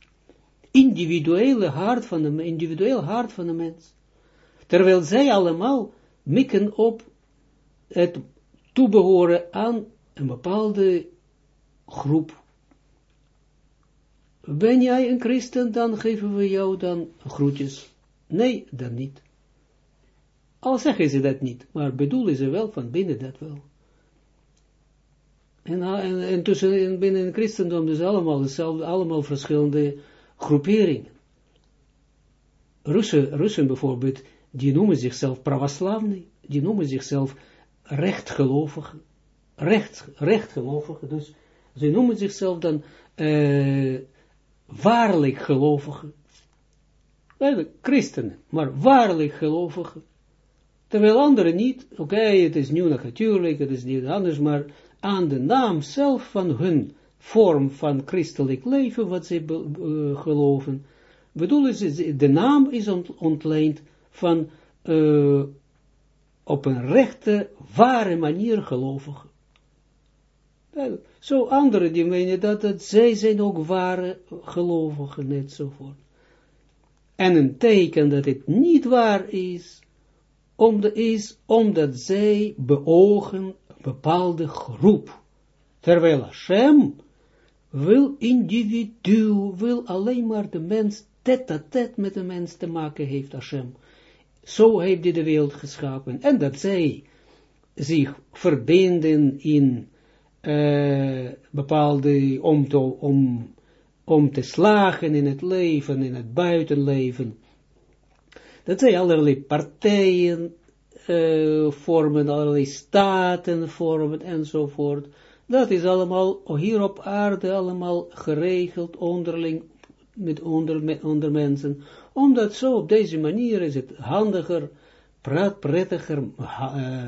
Individuele hart van de, individueel hart van de mens. Terwijl zij allemaal mikken op het toebehoren aan een bepaalde groep. Ben jij een christen, dan geven we jou dan groetjes. Nee, dan niet. Al zeggen ze dat niet, maar bedoelen ze wel van binnen dat wel. En, en, en tussen, binnen het christendom dus allemaal hetzelfde, allemaal verschillende groeperingen. Russen, Russen bijvoorbeeld, die noemen zichzelf pravoslavni, die noemen zichzelf rechtgelovigen, recht, rechtgelovigen, dus ze noemen zichzelf dan uh, waarlijk gelovigen. Eigenlijk christenen, maar waarlijk gelovigen. Terwijl anderen niet, oké, het is nu natuurlijk, het is niet anders, maar aan de naam zelf van hun vorm van christelijk leven, wat ze uh, geloven, bedoelen ze, de naam is ontleend van uh, op een rechte, ware manier gelovigen. Zo anderen die menen dat, zij zijn ook ware gelovigen, net. En een teken dat het niet waar is, is omdat zij beogen bepaalde groep. Terwijl Hashem wil individu, wil alleen maar de mens, tet-a-tet met de mens te maken heeft Hashem. Zo heeft hij de wereld geschapen. En dat zij zich verbinden in uh, bepaalde, om te, om, om te slagen in het leven, in het buitenleven. Dat zij allerlei partijen uh, vormen, allerlei staten vormen enzovoort. Dat is allemaal hier op aarde allemaal geregeld onderling met onder, met onder mensen. Omdat zo op deze manier is het handiger, praat prettiger, uh,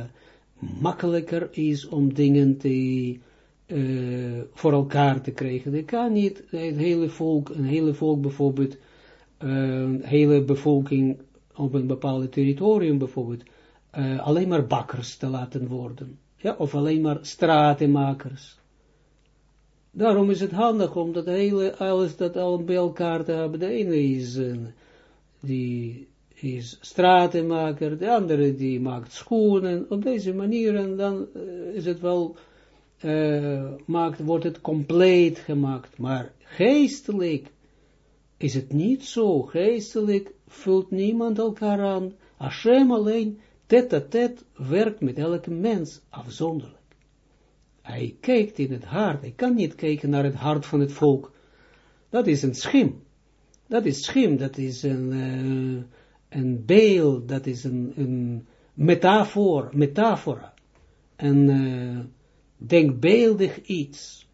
makkelijker is om dingen te, uh, voor elkaar te krijgen. Je kan niet het hele volk, een hele volk bijvoorbeeld, een hele bevolking op een bepaald territorium bijvoorbeeld, alleen maar bakkers te laten worden ja, of alleen maar stratenmakers. Daarom is het handig om dat hele, alles dat al bij elkaar te hebben. De ene is, die is stratenmaker, de andere die maakt schoenen. Op deze manier en dan uh, is het wel, uh, maakt, wordt het compleet gemaakt. Maar geestelijk is het niet zo. Geestelijk vult niemand elkaar aan. Hashem alleen tet-a-tet werkt met elke mens afzonderlijk. Hij kijkt in het hart, hij kan niet kijken naar het hart van het volk. Dat is een schim. Dat is schim, dat is een, uh, een beeld, dat is een, een metafoor, metafora. Een uh, denkbeeldig iets.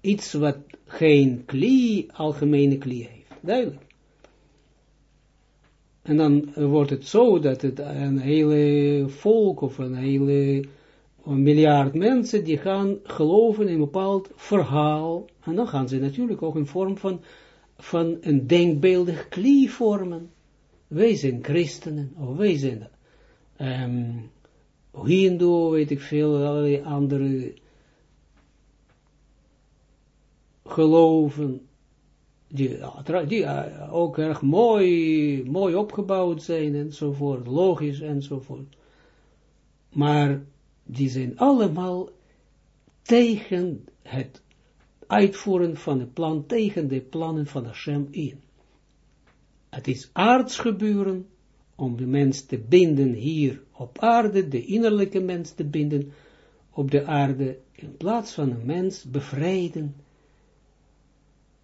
Iets wat geen klie, algemene klie heeft. Duidelijk. En dan wordt het zo dat het een hele volk of een hele miljard mensen die gaan geloven in een bepaald verhaal. En dan gaan ze natuurlijk ook in vorm van, van een denkbeeldig klie vormen. Wij zijn christenen, of wij zijn um, hindoe, weet ik veel, allerlei andere geloven die, die uh, ook erg mooi, mooi opgebouwd zijn enzovoort, logisch enzovoort. Maar die zijn allemaal tegen het uitvoeren van het plan, tegen de plannen van Hashem in. Het is aardsgebeuren om de mens te binden hier op aarde, de innerlijke mens te binden op de aarde, in plaats van een mens bevrijden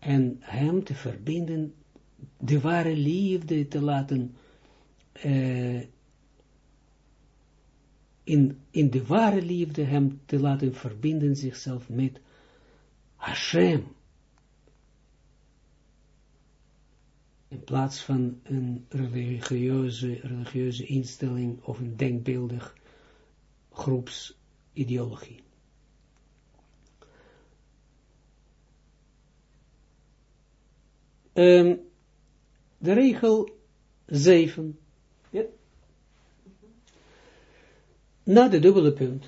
en hem te verbinden, de ware liefde te laten uh, in, in de ware liefde hem te laten verbinden zichzelf met Hashem. In plaats van een religieuze, religieuze instelling of een denkbeeldig groepsideologie. Um, de regel 7. Ja. Na de dubbele punt.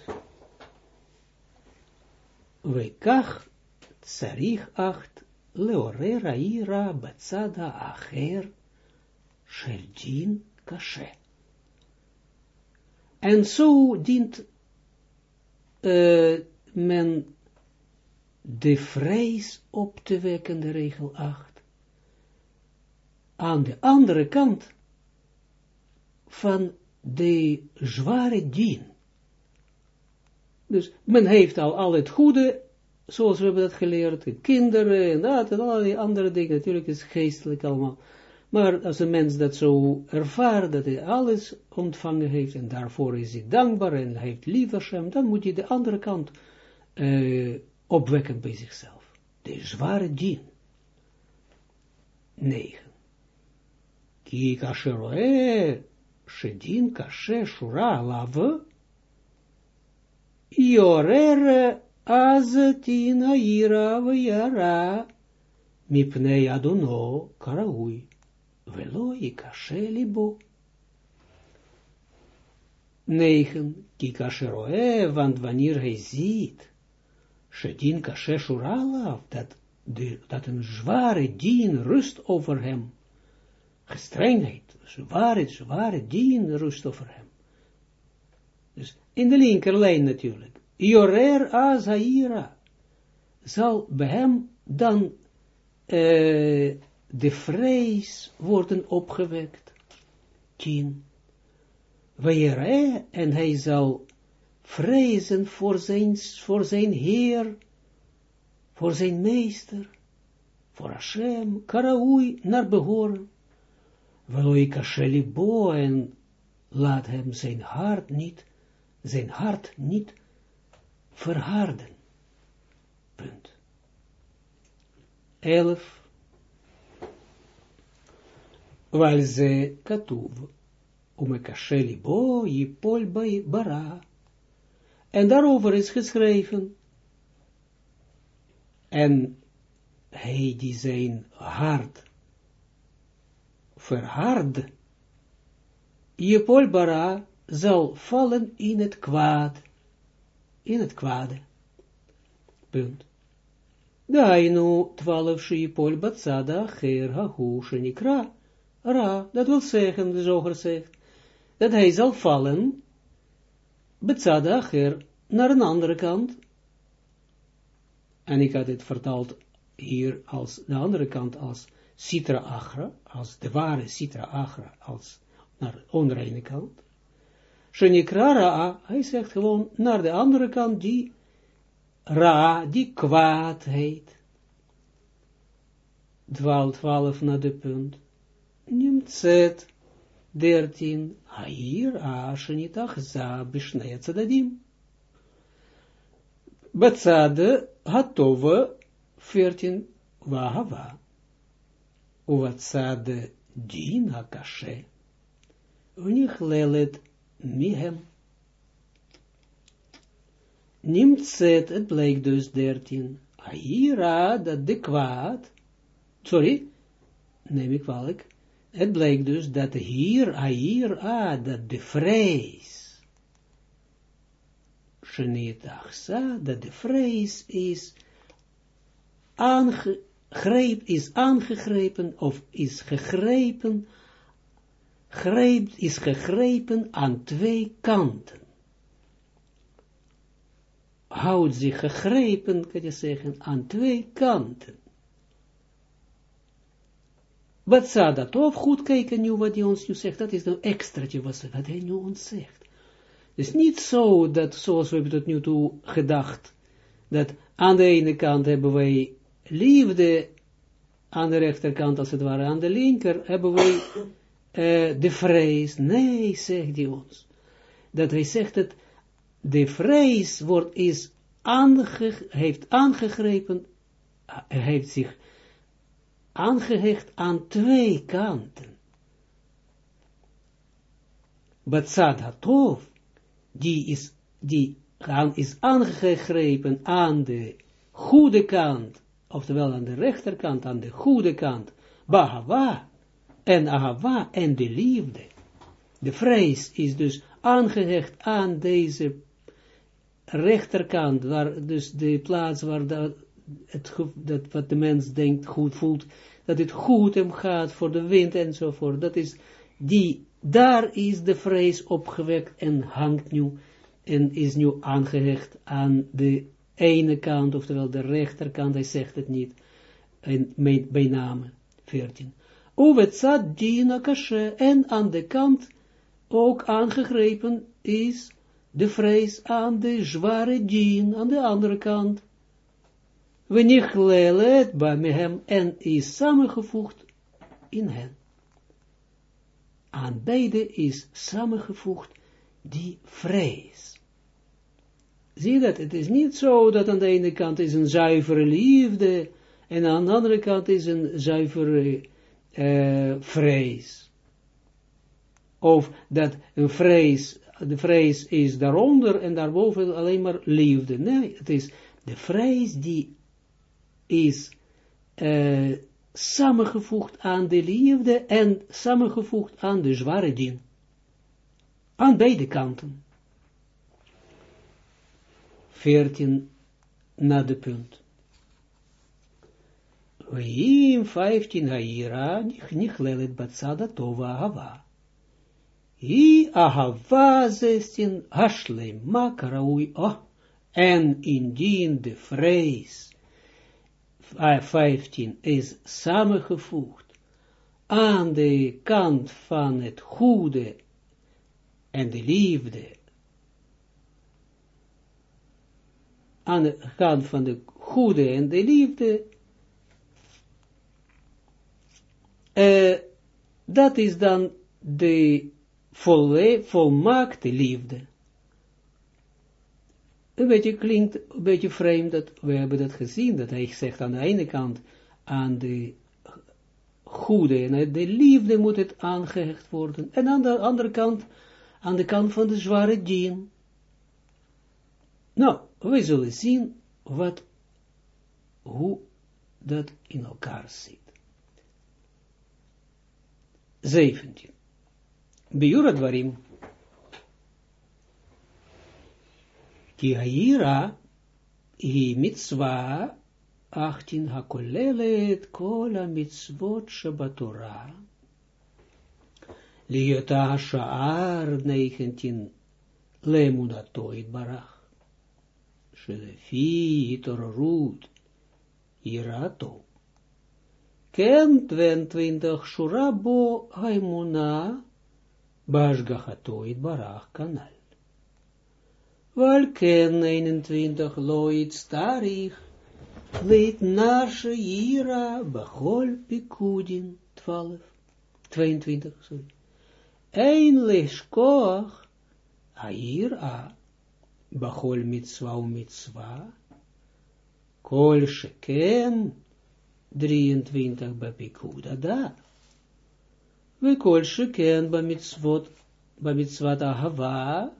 Weikach tsarich acht leorera ira batsada acher sheldin kashe. En zo dient uh, men de vrees op te wekken, de regel 8, aan de andere kant van de zware dien. Dus men heeft al al het goede, zoals we hebben dat geleerd, de kinderen en dat en al die andere dingen, natuurlijk is geestelijk allemaal. Maar als een mens dat zo ervaart, dat hij alles ontvangen heeft, en daarvoor is hij dankbaar en heeft liefde dan moet hij de andere kant uh, opwekken bij zichzelf. De zware dien. 9. Ki kasheroe shedin kashe shura alav yorer az tin haira v'yara mipnei adono karaui velo kashe libo. 9. Ki kasheroe, want wanneer hij ziet, shedin kashe shura alav, dat, dat een zware dien rust over hem, gestrengheid, zware, zware dien rust over hem. Dus in de linkerlijn natuurlijk. Jorer azaira zal bij hem dan uh, de vrees worden opgewekt. Tien. Weere, en hij zal vrezen voor zijn, voor zijn Heer, voor zijn meester, voor Hashem, Karaoui, naar behoren. Veloika Shelibo en laat hem zijn hart niet, zijn hart niet verharden. Punt. 11. Weil ze katuv, umekashe libo yipol bara. En daarover is geschreven, en hij die zijn hart verhard, je polbara zal vallen in het kwaad, in het kwade. Punt. Dainu twaalf shiepol batsada ger hahu shenikra. Ra, dat wil zeggen, de zoger zegt, dat hij zal vallen, batsada ger, naar een andere kant, en ik had het vertaald hier als, de andere kant als Sitra Achra, als de ware Sitra Achra, als naar onreine kant. Shenikra Ra, hij zegt gewoon naar de andere kant, die Ra, die kwaad heet. Dwaal 12 naar de punt. Nimtzet 13. Hair a za bishnei tzadadim. Batzade hatove 14. Wahava. Uwatzad din hakashe, unichleled mihem. Nimtzet, het bleek dus dertien. Aira, dat de sorry, neem ik kwalijk, het dus dat hier, air, a, dat de vrees, Shenit achsa, dat de vrees is aange, greep is aangegrepen of is gegrepen, greep, is gegrepen aan twee kanten. Houdt zich gegrepen, kan je zeggen, aan twee kanten. Wat zou dat of goed kijken nu wat hij ons nu zegt, dat is een extraatje wat hij nu ons zegt. Het is niet zo dat, zoals we hebben tot nu toe gedacht, dat aan de ene kant hebben wij liefde, aan de rechterkant als het ware, aan de linker hebben wij uh, de vrees. Nee, zegt hij ons. Dat hij zegt dat de vrees wordt, is aange, heeft aangegrepen, heeft zich aangehecht aan twee kanten. Batsad Hatov, die is, die is aangegrepen aan de goede kant, oftewel aan de rechterkant, aan de goede kant, Bahava, en Ahava, en de liefde. De vrees is dus aangehecht aan deze rechterkant, waar dus de plaats waar dat, het, dat wat de mens denkt, goed voelt, dat het goed hem gaat voor de wind enzovoort, dat is die, daar is de vrees opgewekt en hangt nu, en is nu aangehecht aan de ene kant, oftewel de rechterkant, hij zegt het niet, en bij name 14. Uwetzad dina kashe, en aan de kant ook aangegrepen is de vrees aan de zware dien, aan de andere kant. Wanneer bij hem en is samengevoegd in hen. Aan beide is samengevoegd die vrees. Zie dat, het is niet zo dat aan de ene kant is een zuivere liefde, en aan de andere kant is een zuivere uh, vrees. Of dat een vrees, de vrees is daaronder en daarboven alleen maar liefde. Nee, het is de vrees die is uh, samengevoegd aan de liefde en samengevoegd aan de zware dien. Aan beide kanten. 14 na de punt. Weim 15 haira nichlelet batsada tova ahava. I ahava 16 hashlem makaraui oh. En indien de vrees 15 is samengevoegd aan de kant van het goede en de liefde, aan de kant van de goede en de liefde, uh, dat is dan de volle, volmaakte liefde. Een beetje klinkt een beetje vreemd, dat we hebben dat gezien, dat hij zegt aan de ene kant, aan de goede en de liefde moet het aangehecht worden, en aan de andere kant, aan de kant van de zware dien. Nou, we zullen zien wat, hoe dat in elkaar zit. 17. Biura dwarim. Ki haira hi mitzvah 18 hakolelet kol mitzvot shabatora. Liota sha'ar 19 lemunatoid barach. Shelefi tororut irato. Ken 22 shurabo haimuna bashgachatoid barach kanal. Walken 21 loit starich, leed nashe ira bachol pikudin 12, 22, sorry. Ein leshkoach, a, bachol mitzwa u mitzwa, kol sheken, 23 bapikuda da. We kol sheken ba mitzvot, ba mitzvat ahava,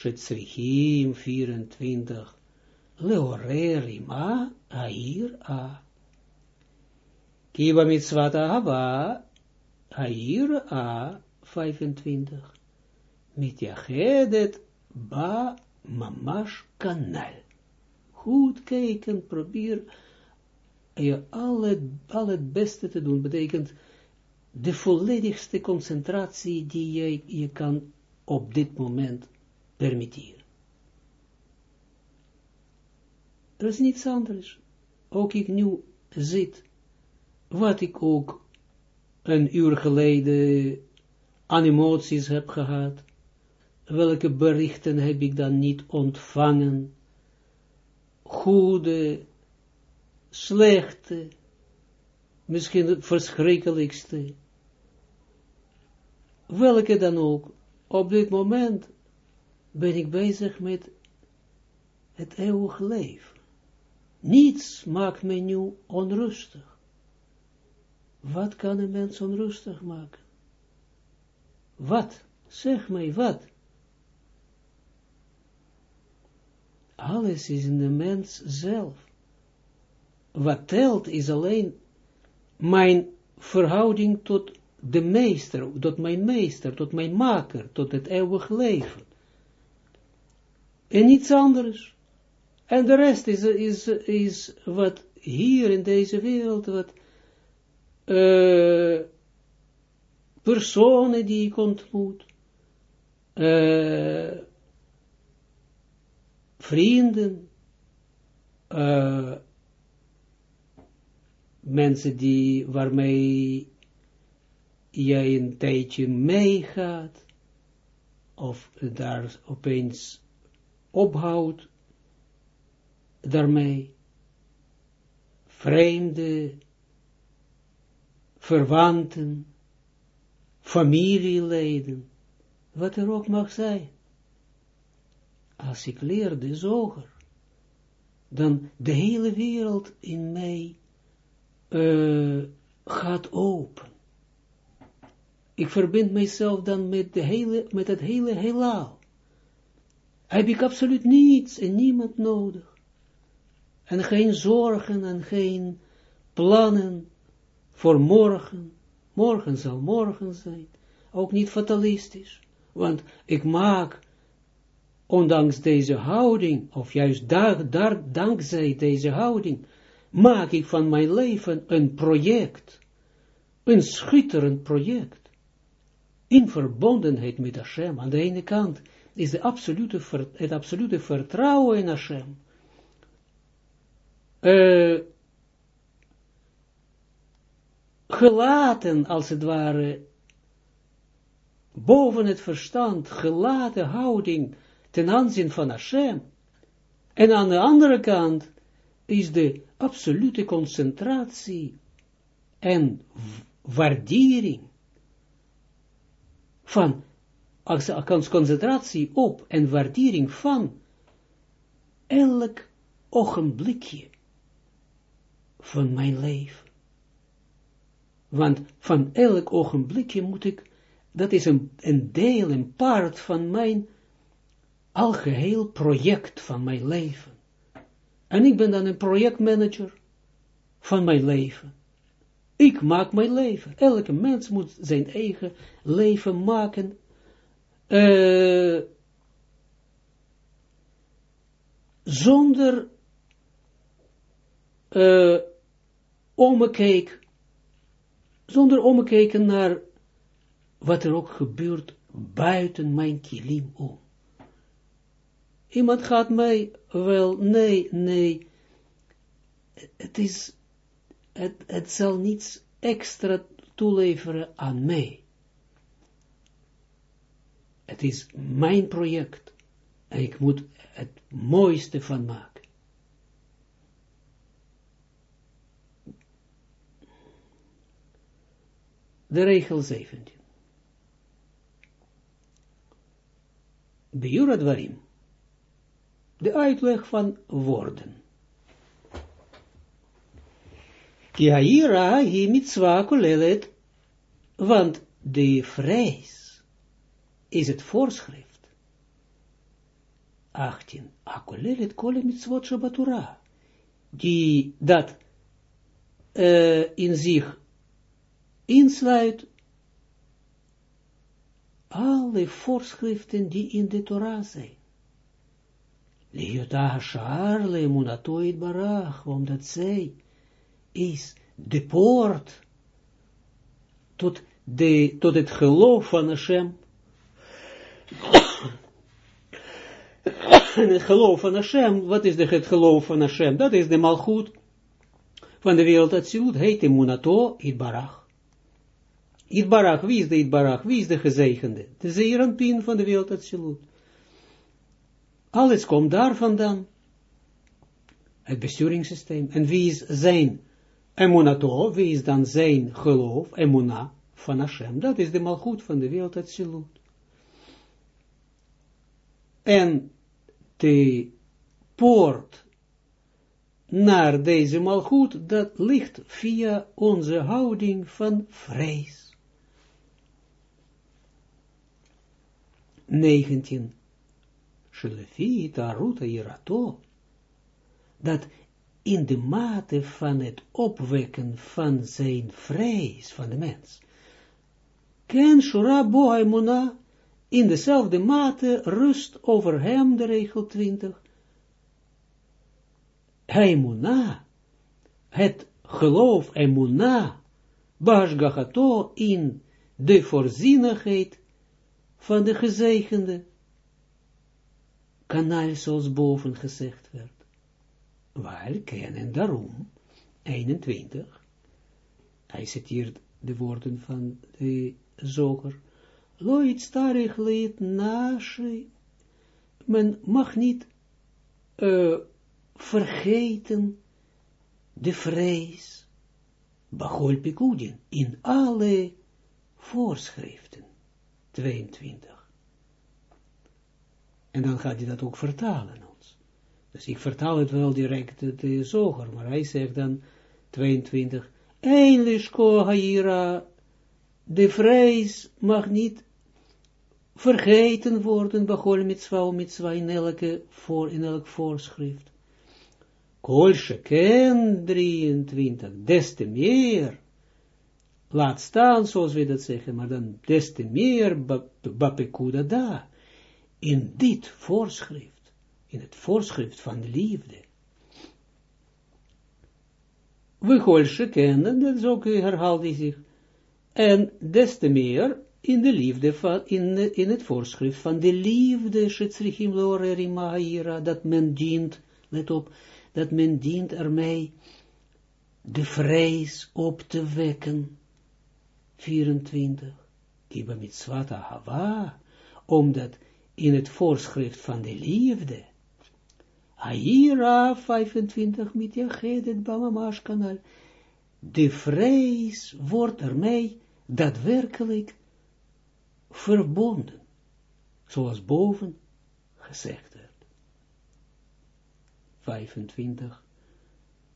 Shetzrichim 24, Leorerima, Air A. Kiba mitzvata hava, Air A 25. Mitjachedet ba mamash kanal. Goed kijken, probeer je al het, beste te doen, betekent de volledigste concentratie die je, je kan op dit moment permitteren. Er is niets anders. Ook ik nu zit, wat ik ook een uur geleden aan emoties heb gehad, welke berichten heb ik dan niet ontvangen, goede, slechte, misschien het verschrikkelijkste, welke dan ook, op dit moment ben ik bezig met het eeuwige leven. Niets maakt mij nu onrustig. Wat kan een mens onrustig maken? Wat? Zeg mij, wat? Alles is in de mens zelf. Wat telt is alleen mijn verhouding tot de meester, tot mijn meester, tot mijn maker, tot het eeuwig leven. En niets anders. En de rest is, is, is wat hier in deze wereld, wat uh, personen die ik ontmoet, uh, vrienden, uh, mensen die, waarmee jij een tijdje meegaat, of daar opeens ophoudt, daarmee, vreemde, verwanten, familieleden, wat er ook mag zijn. Als ik leer de zoger, dan de hele wereld in mij uh, gaat open. Ik verbind mijzelf dan met, de hele, met het hele heelal. Heb ik absoluut niets en niemand nodig. En geen zorgen en geen plannen voor morgen. Morgen zal morgen zijn. Ook niet fatalistisch. Want ik maak, ondanks deze houding, of juist daar, dankzij deze houding, maak ik van mijn leven een project. Een schitterend project. In verbondenheid met Hashem. Aan de ene kant is de absolute, het absolute vertrouwen in Hashem. Uh, gelaten, als het ware, boven het verstand, gelaten houding ten aanzien van Hashem. En aan de andere kant is de absolute concentratie en waardering van, concentratie op en waardering van elk ogenblikje van mijn leven. Want van elk ogenblikje moet ik, dat is een, een deel, een part van mijn algeheel project van mijn leven. En ik ben dan een projectmanager van mijn leven. Ik maak mijn leven. Elke mens moet zijn eigen leven maken. Uh, zonder uh, omkijk, zonder omkijken naar wat er ook gebeurt buiten mijn kilim om. Iemand gaat mij wel, nee, nee, het is, het, het zal niets extra toeleveren aan mij. Het is mijn project en ik moet het mooiste van maken. De regel 17. Bijura dwarim. De uitleg van woorden. Kiaira hi mitzwa kolelet, want de vrees is het voorschrift. 18. Akolelet kole mitzvot shabatura, die dat uh, in zich insluit alle voorschriften die in de Torah zijn. Leota Hashar le Munatoid Barach, omdat zij is de poort tot, de, tot het geloof van Hashem. het geloof van Hashem, wat is de, het geloof van Hashem? Dat is de malgoed van de wereld Atsilut, heet de Munato Barach Itbarach, wie is de Itbarach? Wie is de gezegende? De zeeranpien van de wereld absoluut. Alles komt daar vandaan. Het besturingssysteem. En wie is zijn emunato? Wie is dan zijn geloof, emuna van Hashem? Dat is de malgoed van de wereld absoluut. En de poort naar deze malgoed, dat ligt via onze houding van vrees. 19. Shelefi taruta irato, dat in de mate van het opwekken van zijn vrees van de mens, ken shura bohaimuna, in dezelfde mate rust over hem, de regel 20, Haimuna, het geloof emuna, bashgachato in de voorzienigheid van de gezegende, kanaal zoals boven gezegd werd. Waar kennen daarom, 21, hij citeert de woorden van de zoger, Loit starig leed nashi, men mag niet uh, vergeten de vrees, Bachol Pikudin, in alle voorschriften. 22. En dan gaat hij dat ook vertalen ons. Dus ik vertaal het wel direct de, zoger, maar hij zegt dan 22. Eilisko haira, de vrees mag niet vergeten worden, Bachol mitzwa, mitzwa in elke voor, in elk voorschrift. Kolsche ken 23, des te meer, laat staan, zoals we dat zeggen, maar dan des te meer bapekuda da, in dit voorschrift, in het voorschrift van de liefde. We kolsche kennen, dat is ook, hij zich, en des te meer in de liefde van, in, in het voorschrift van de liefde, dat men dient, let op, dat men dient ermee de vrees op te wekken. 24. Kiba mitzvata hava, omdat in het voorschrift van de liefde, Aira 25 met Jachedet Bamamash kanal, de vrees wordt ermee daadwerkelijk verbonden, zoals boven gezegd werd. 25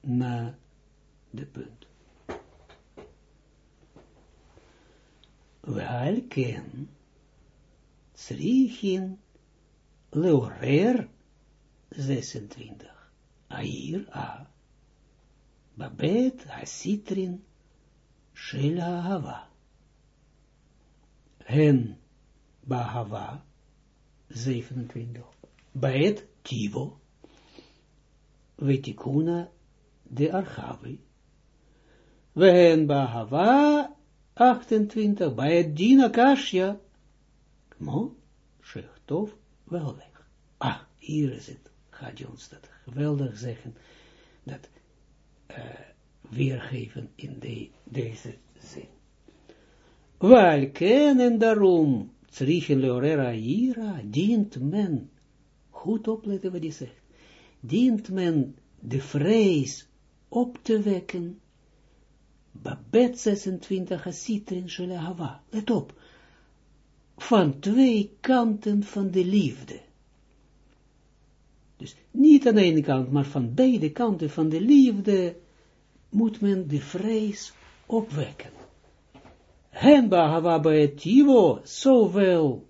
na de punt. We Srichin Leorer 26. Air A. Babet Asitrin Shel Hava. Hen Bahava 27. Baet Tivo Vetikuna de Archavi. Wehen Bahava 28. Baet Dina Kashya. Mo, Shechtov, welweg. Ah, hier is het. Gaat je ons dat geweldig zeggen. Dat uh, weergeven in de, deze zin. Wel kennen daarom, Tsrichen Leorera Ira, dient men, goed opletten wat hij zegt, dient men de vrees op te wekken, Babet 26 Asitrin Hava. Let op, van twee kanten van de liefde. Dus niet aan de ene kant, maar van beide kanten van de liefde moet men de vrees opwekken. Hen bahava baetivo, zowel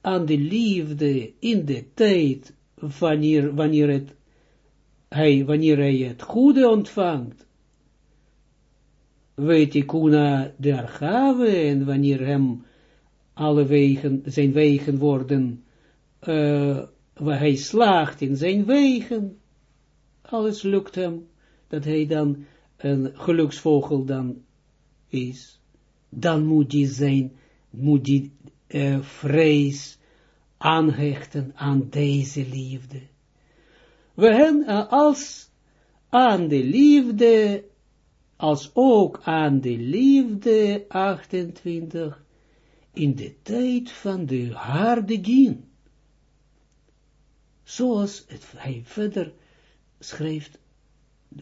aan de liefde in de tijd, wanneer, wanneer, het, hij, wanneer hij het goede ontvangt, weet ik de archave, en wanneer hem alle wegen, zijn wegen worden, uh, waar hij slaagt in zijn wegen, alles lukt hem, dat hij dan een geluksvogel dan is, dan moet hij zijn, moet die uh, vrees aanhechten aan deze liefde. We uh, als aan de liefde als ook aan de liefde 28 in de tijd van de harde dien. Zoals het, hij verder schrijft,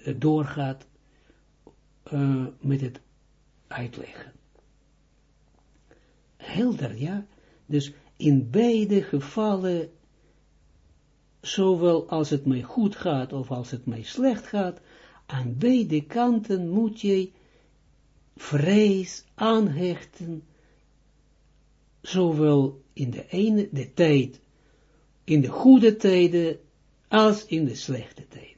eh, doorgaat uh, met het uitleggen. Helder, ja? Dus in beide gevallen, zowel als het mij goed gaat of als het mij slecht gaat, aan beide kanten moet je vrees aanhechten, zowel in de ene, de tijd, in de goede tijden, als in de slechte tijden.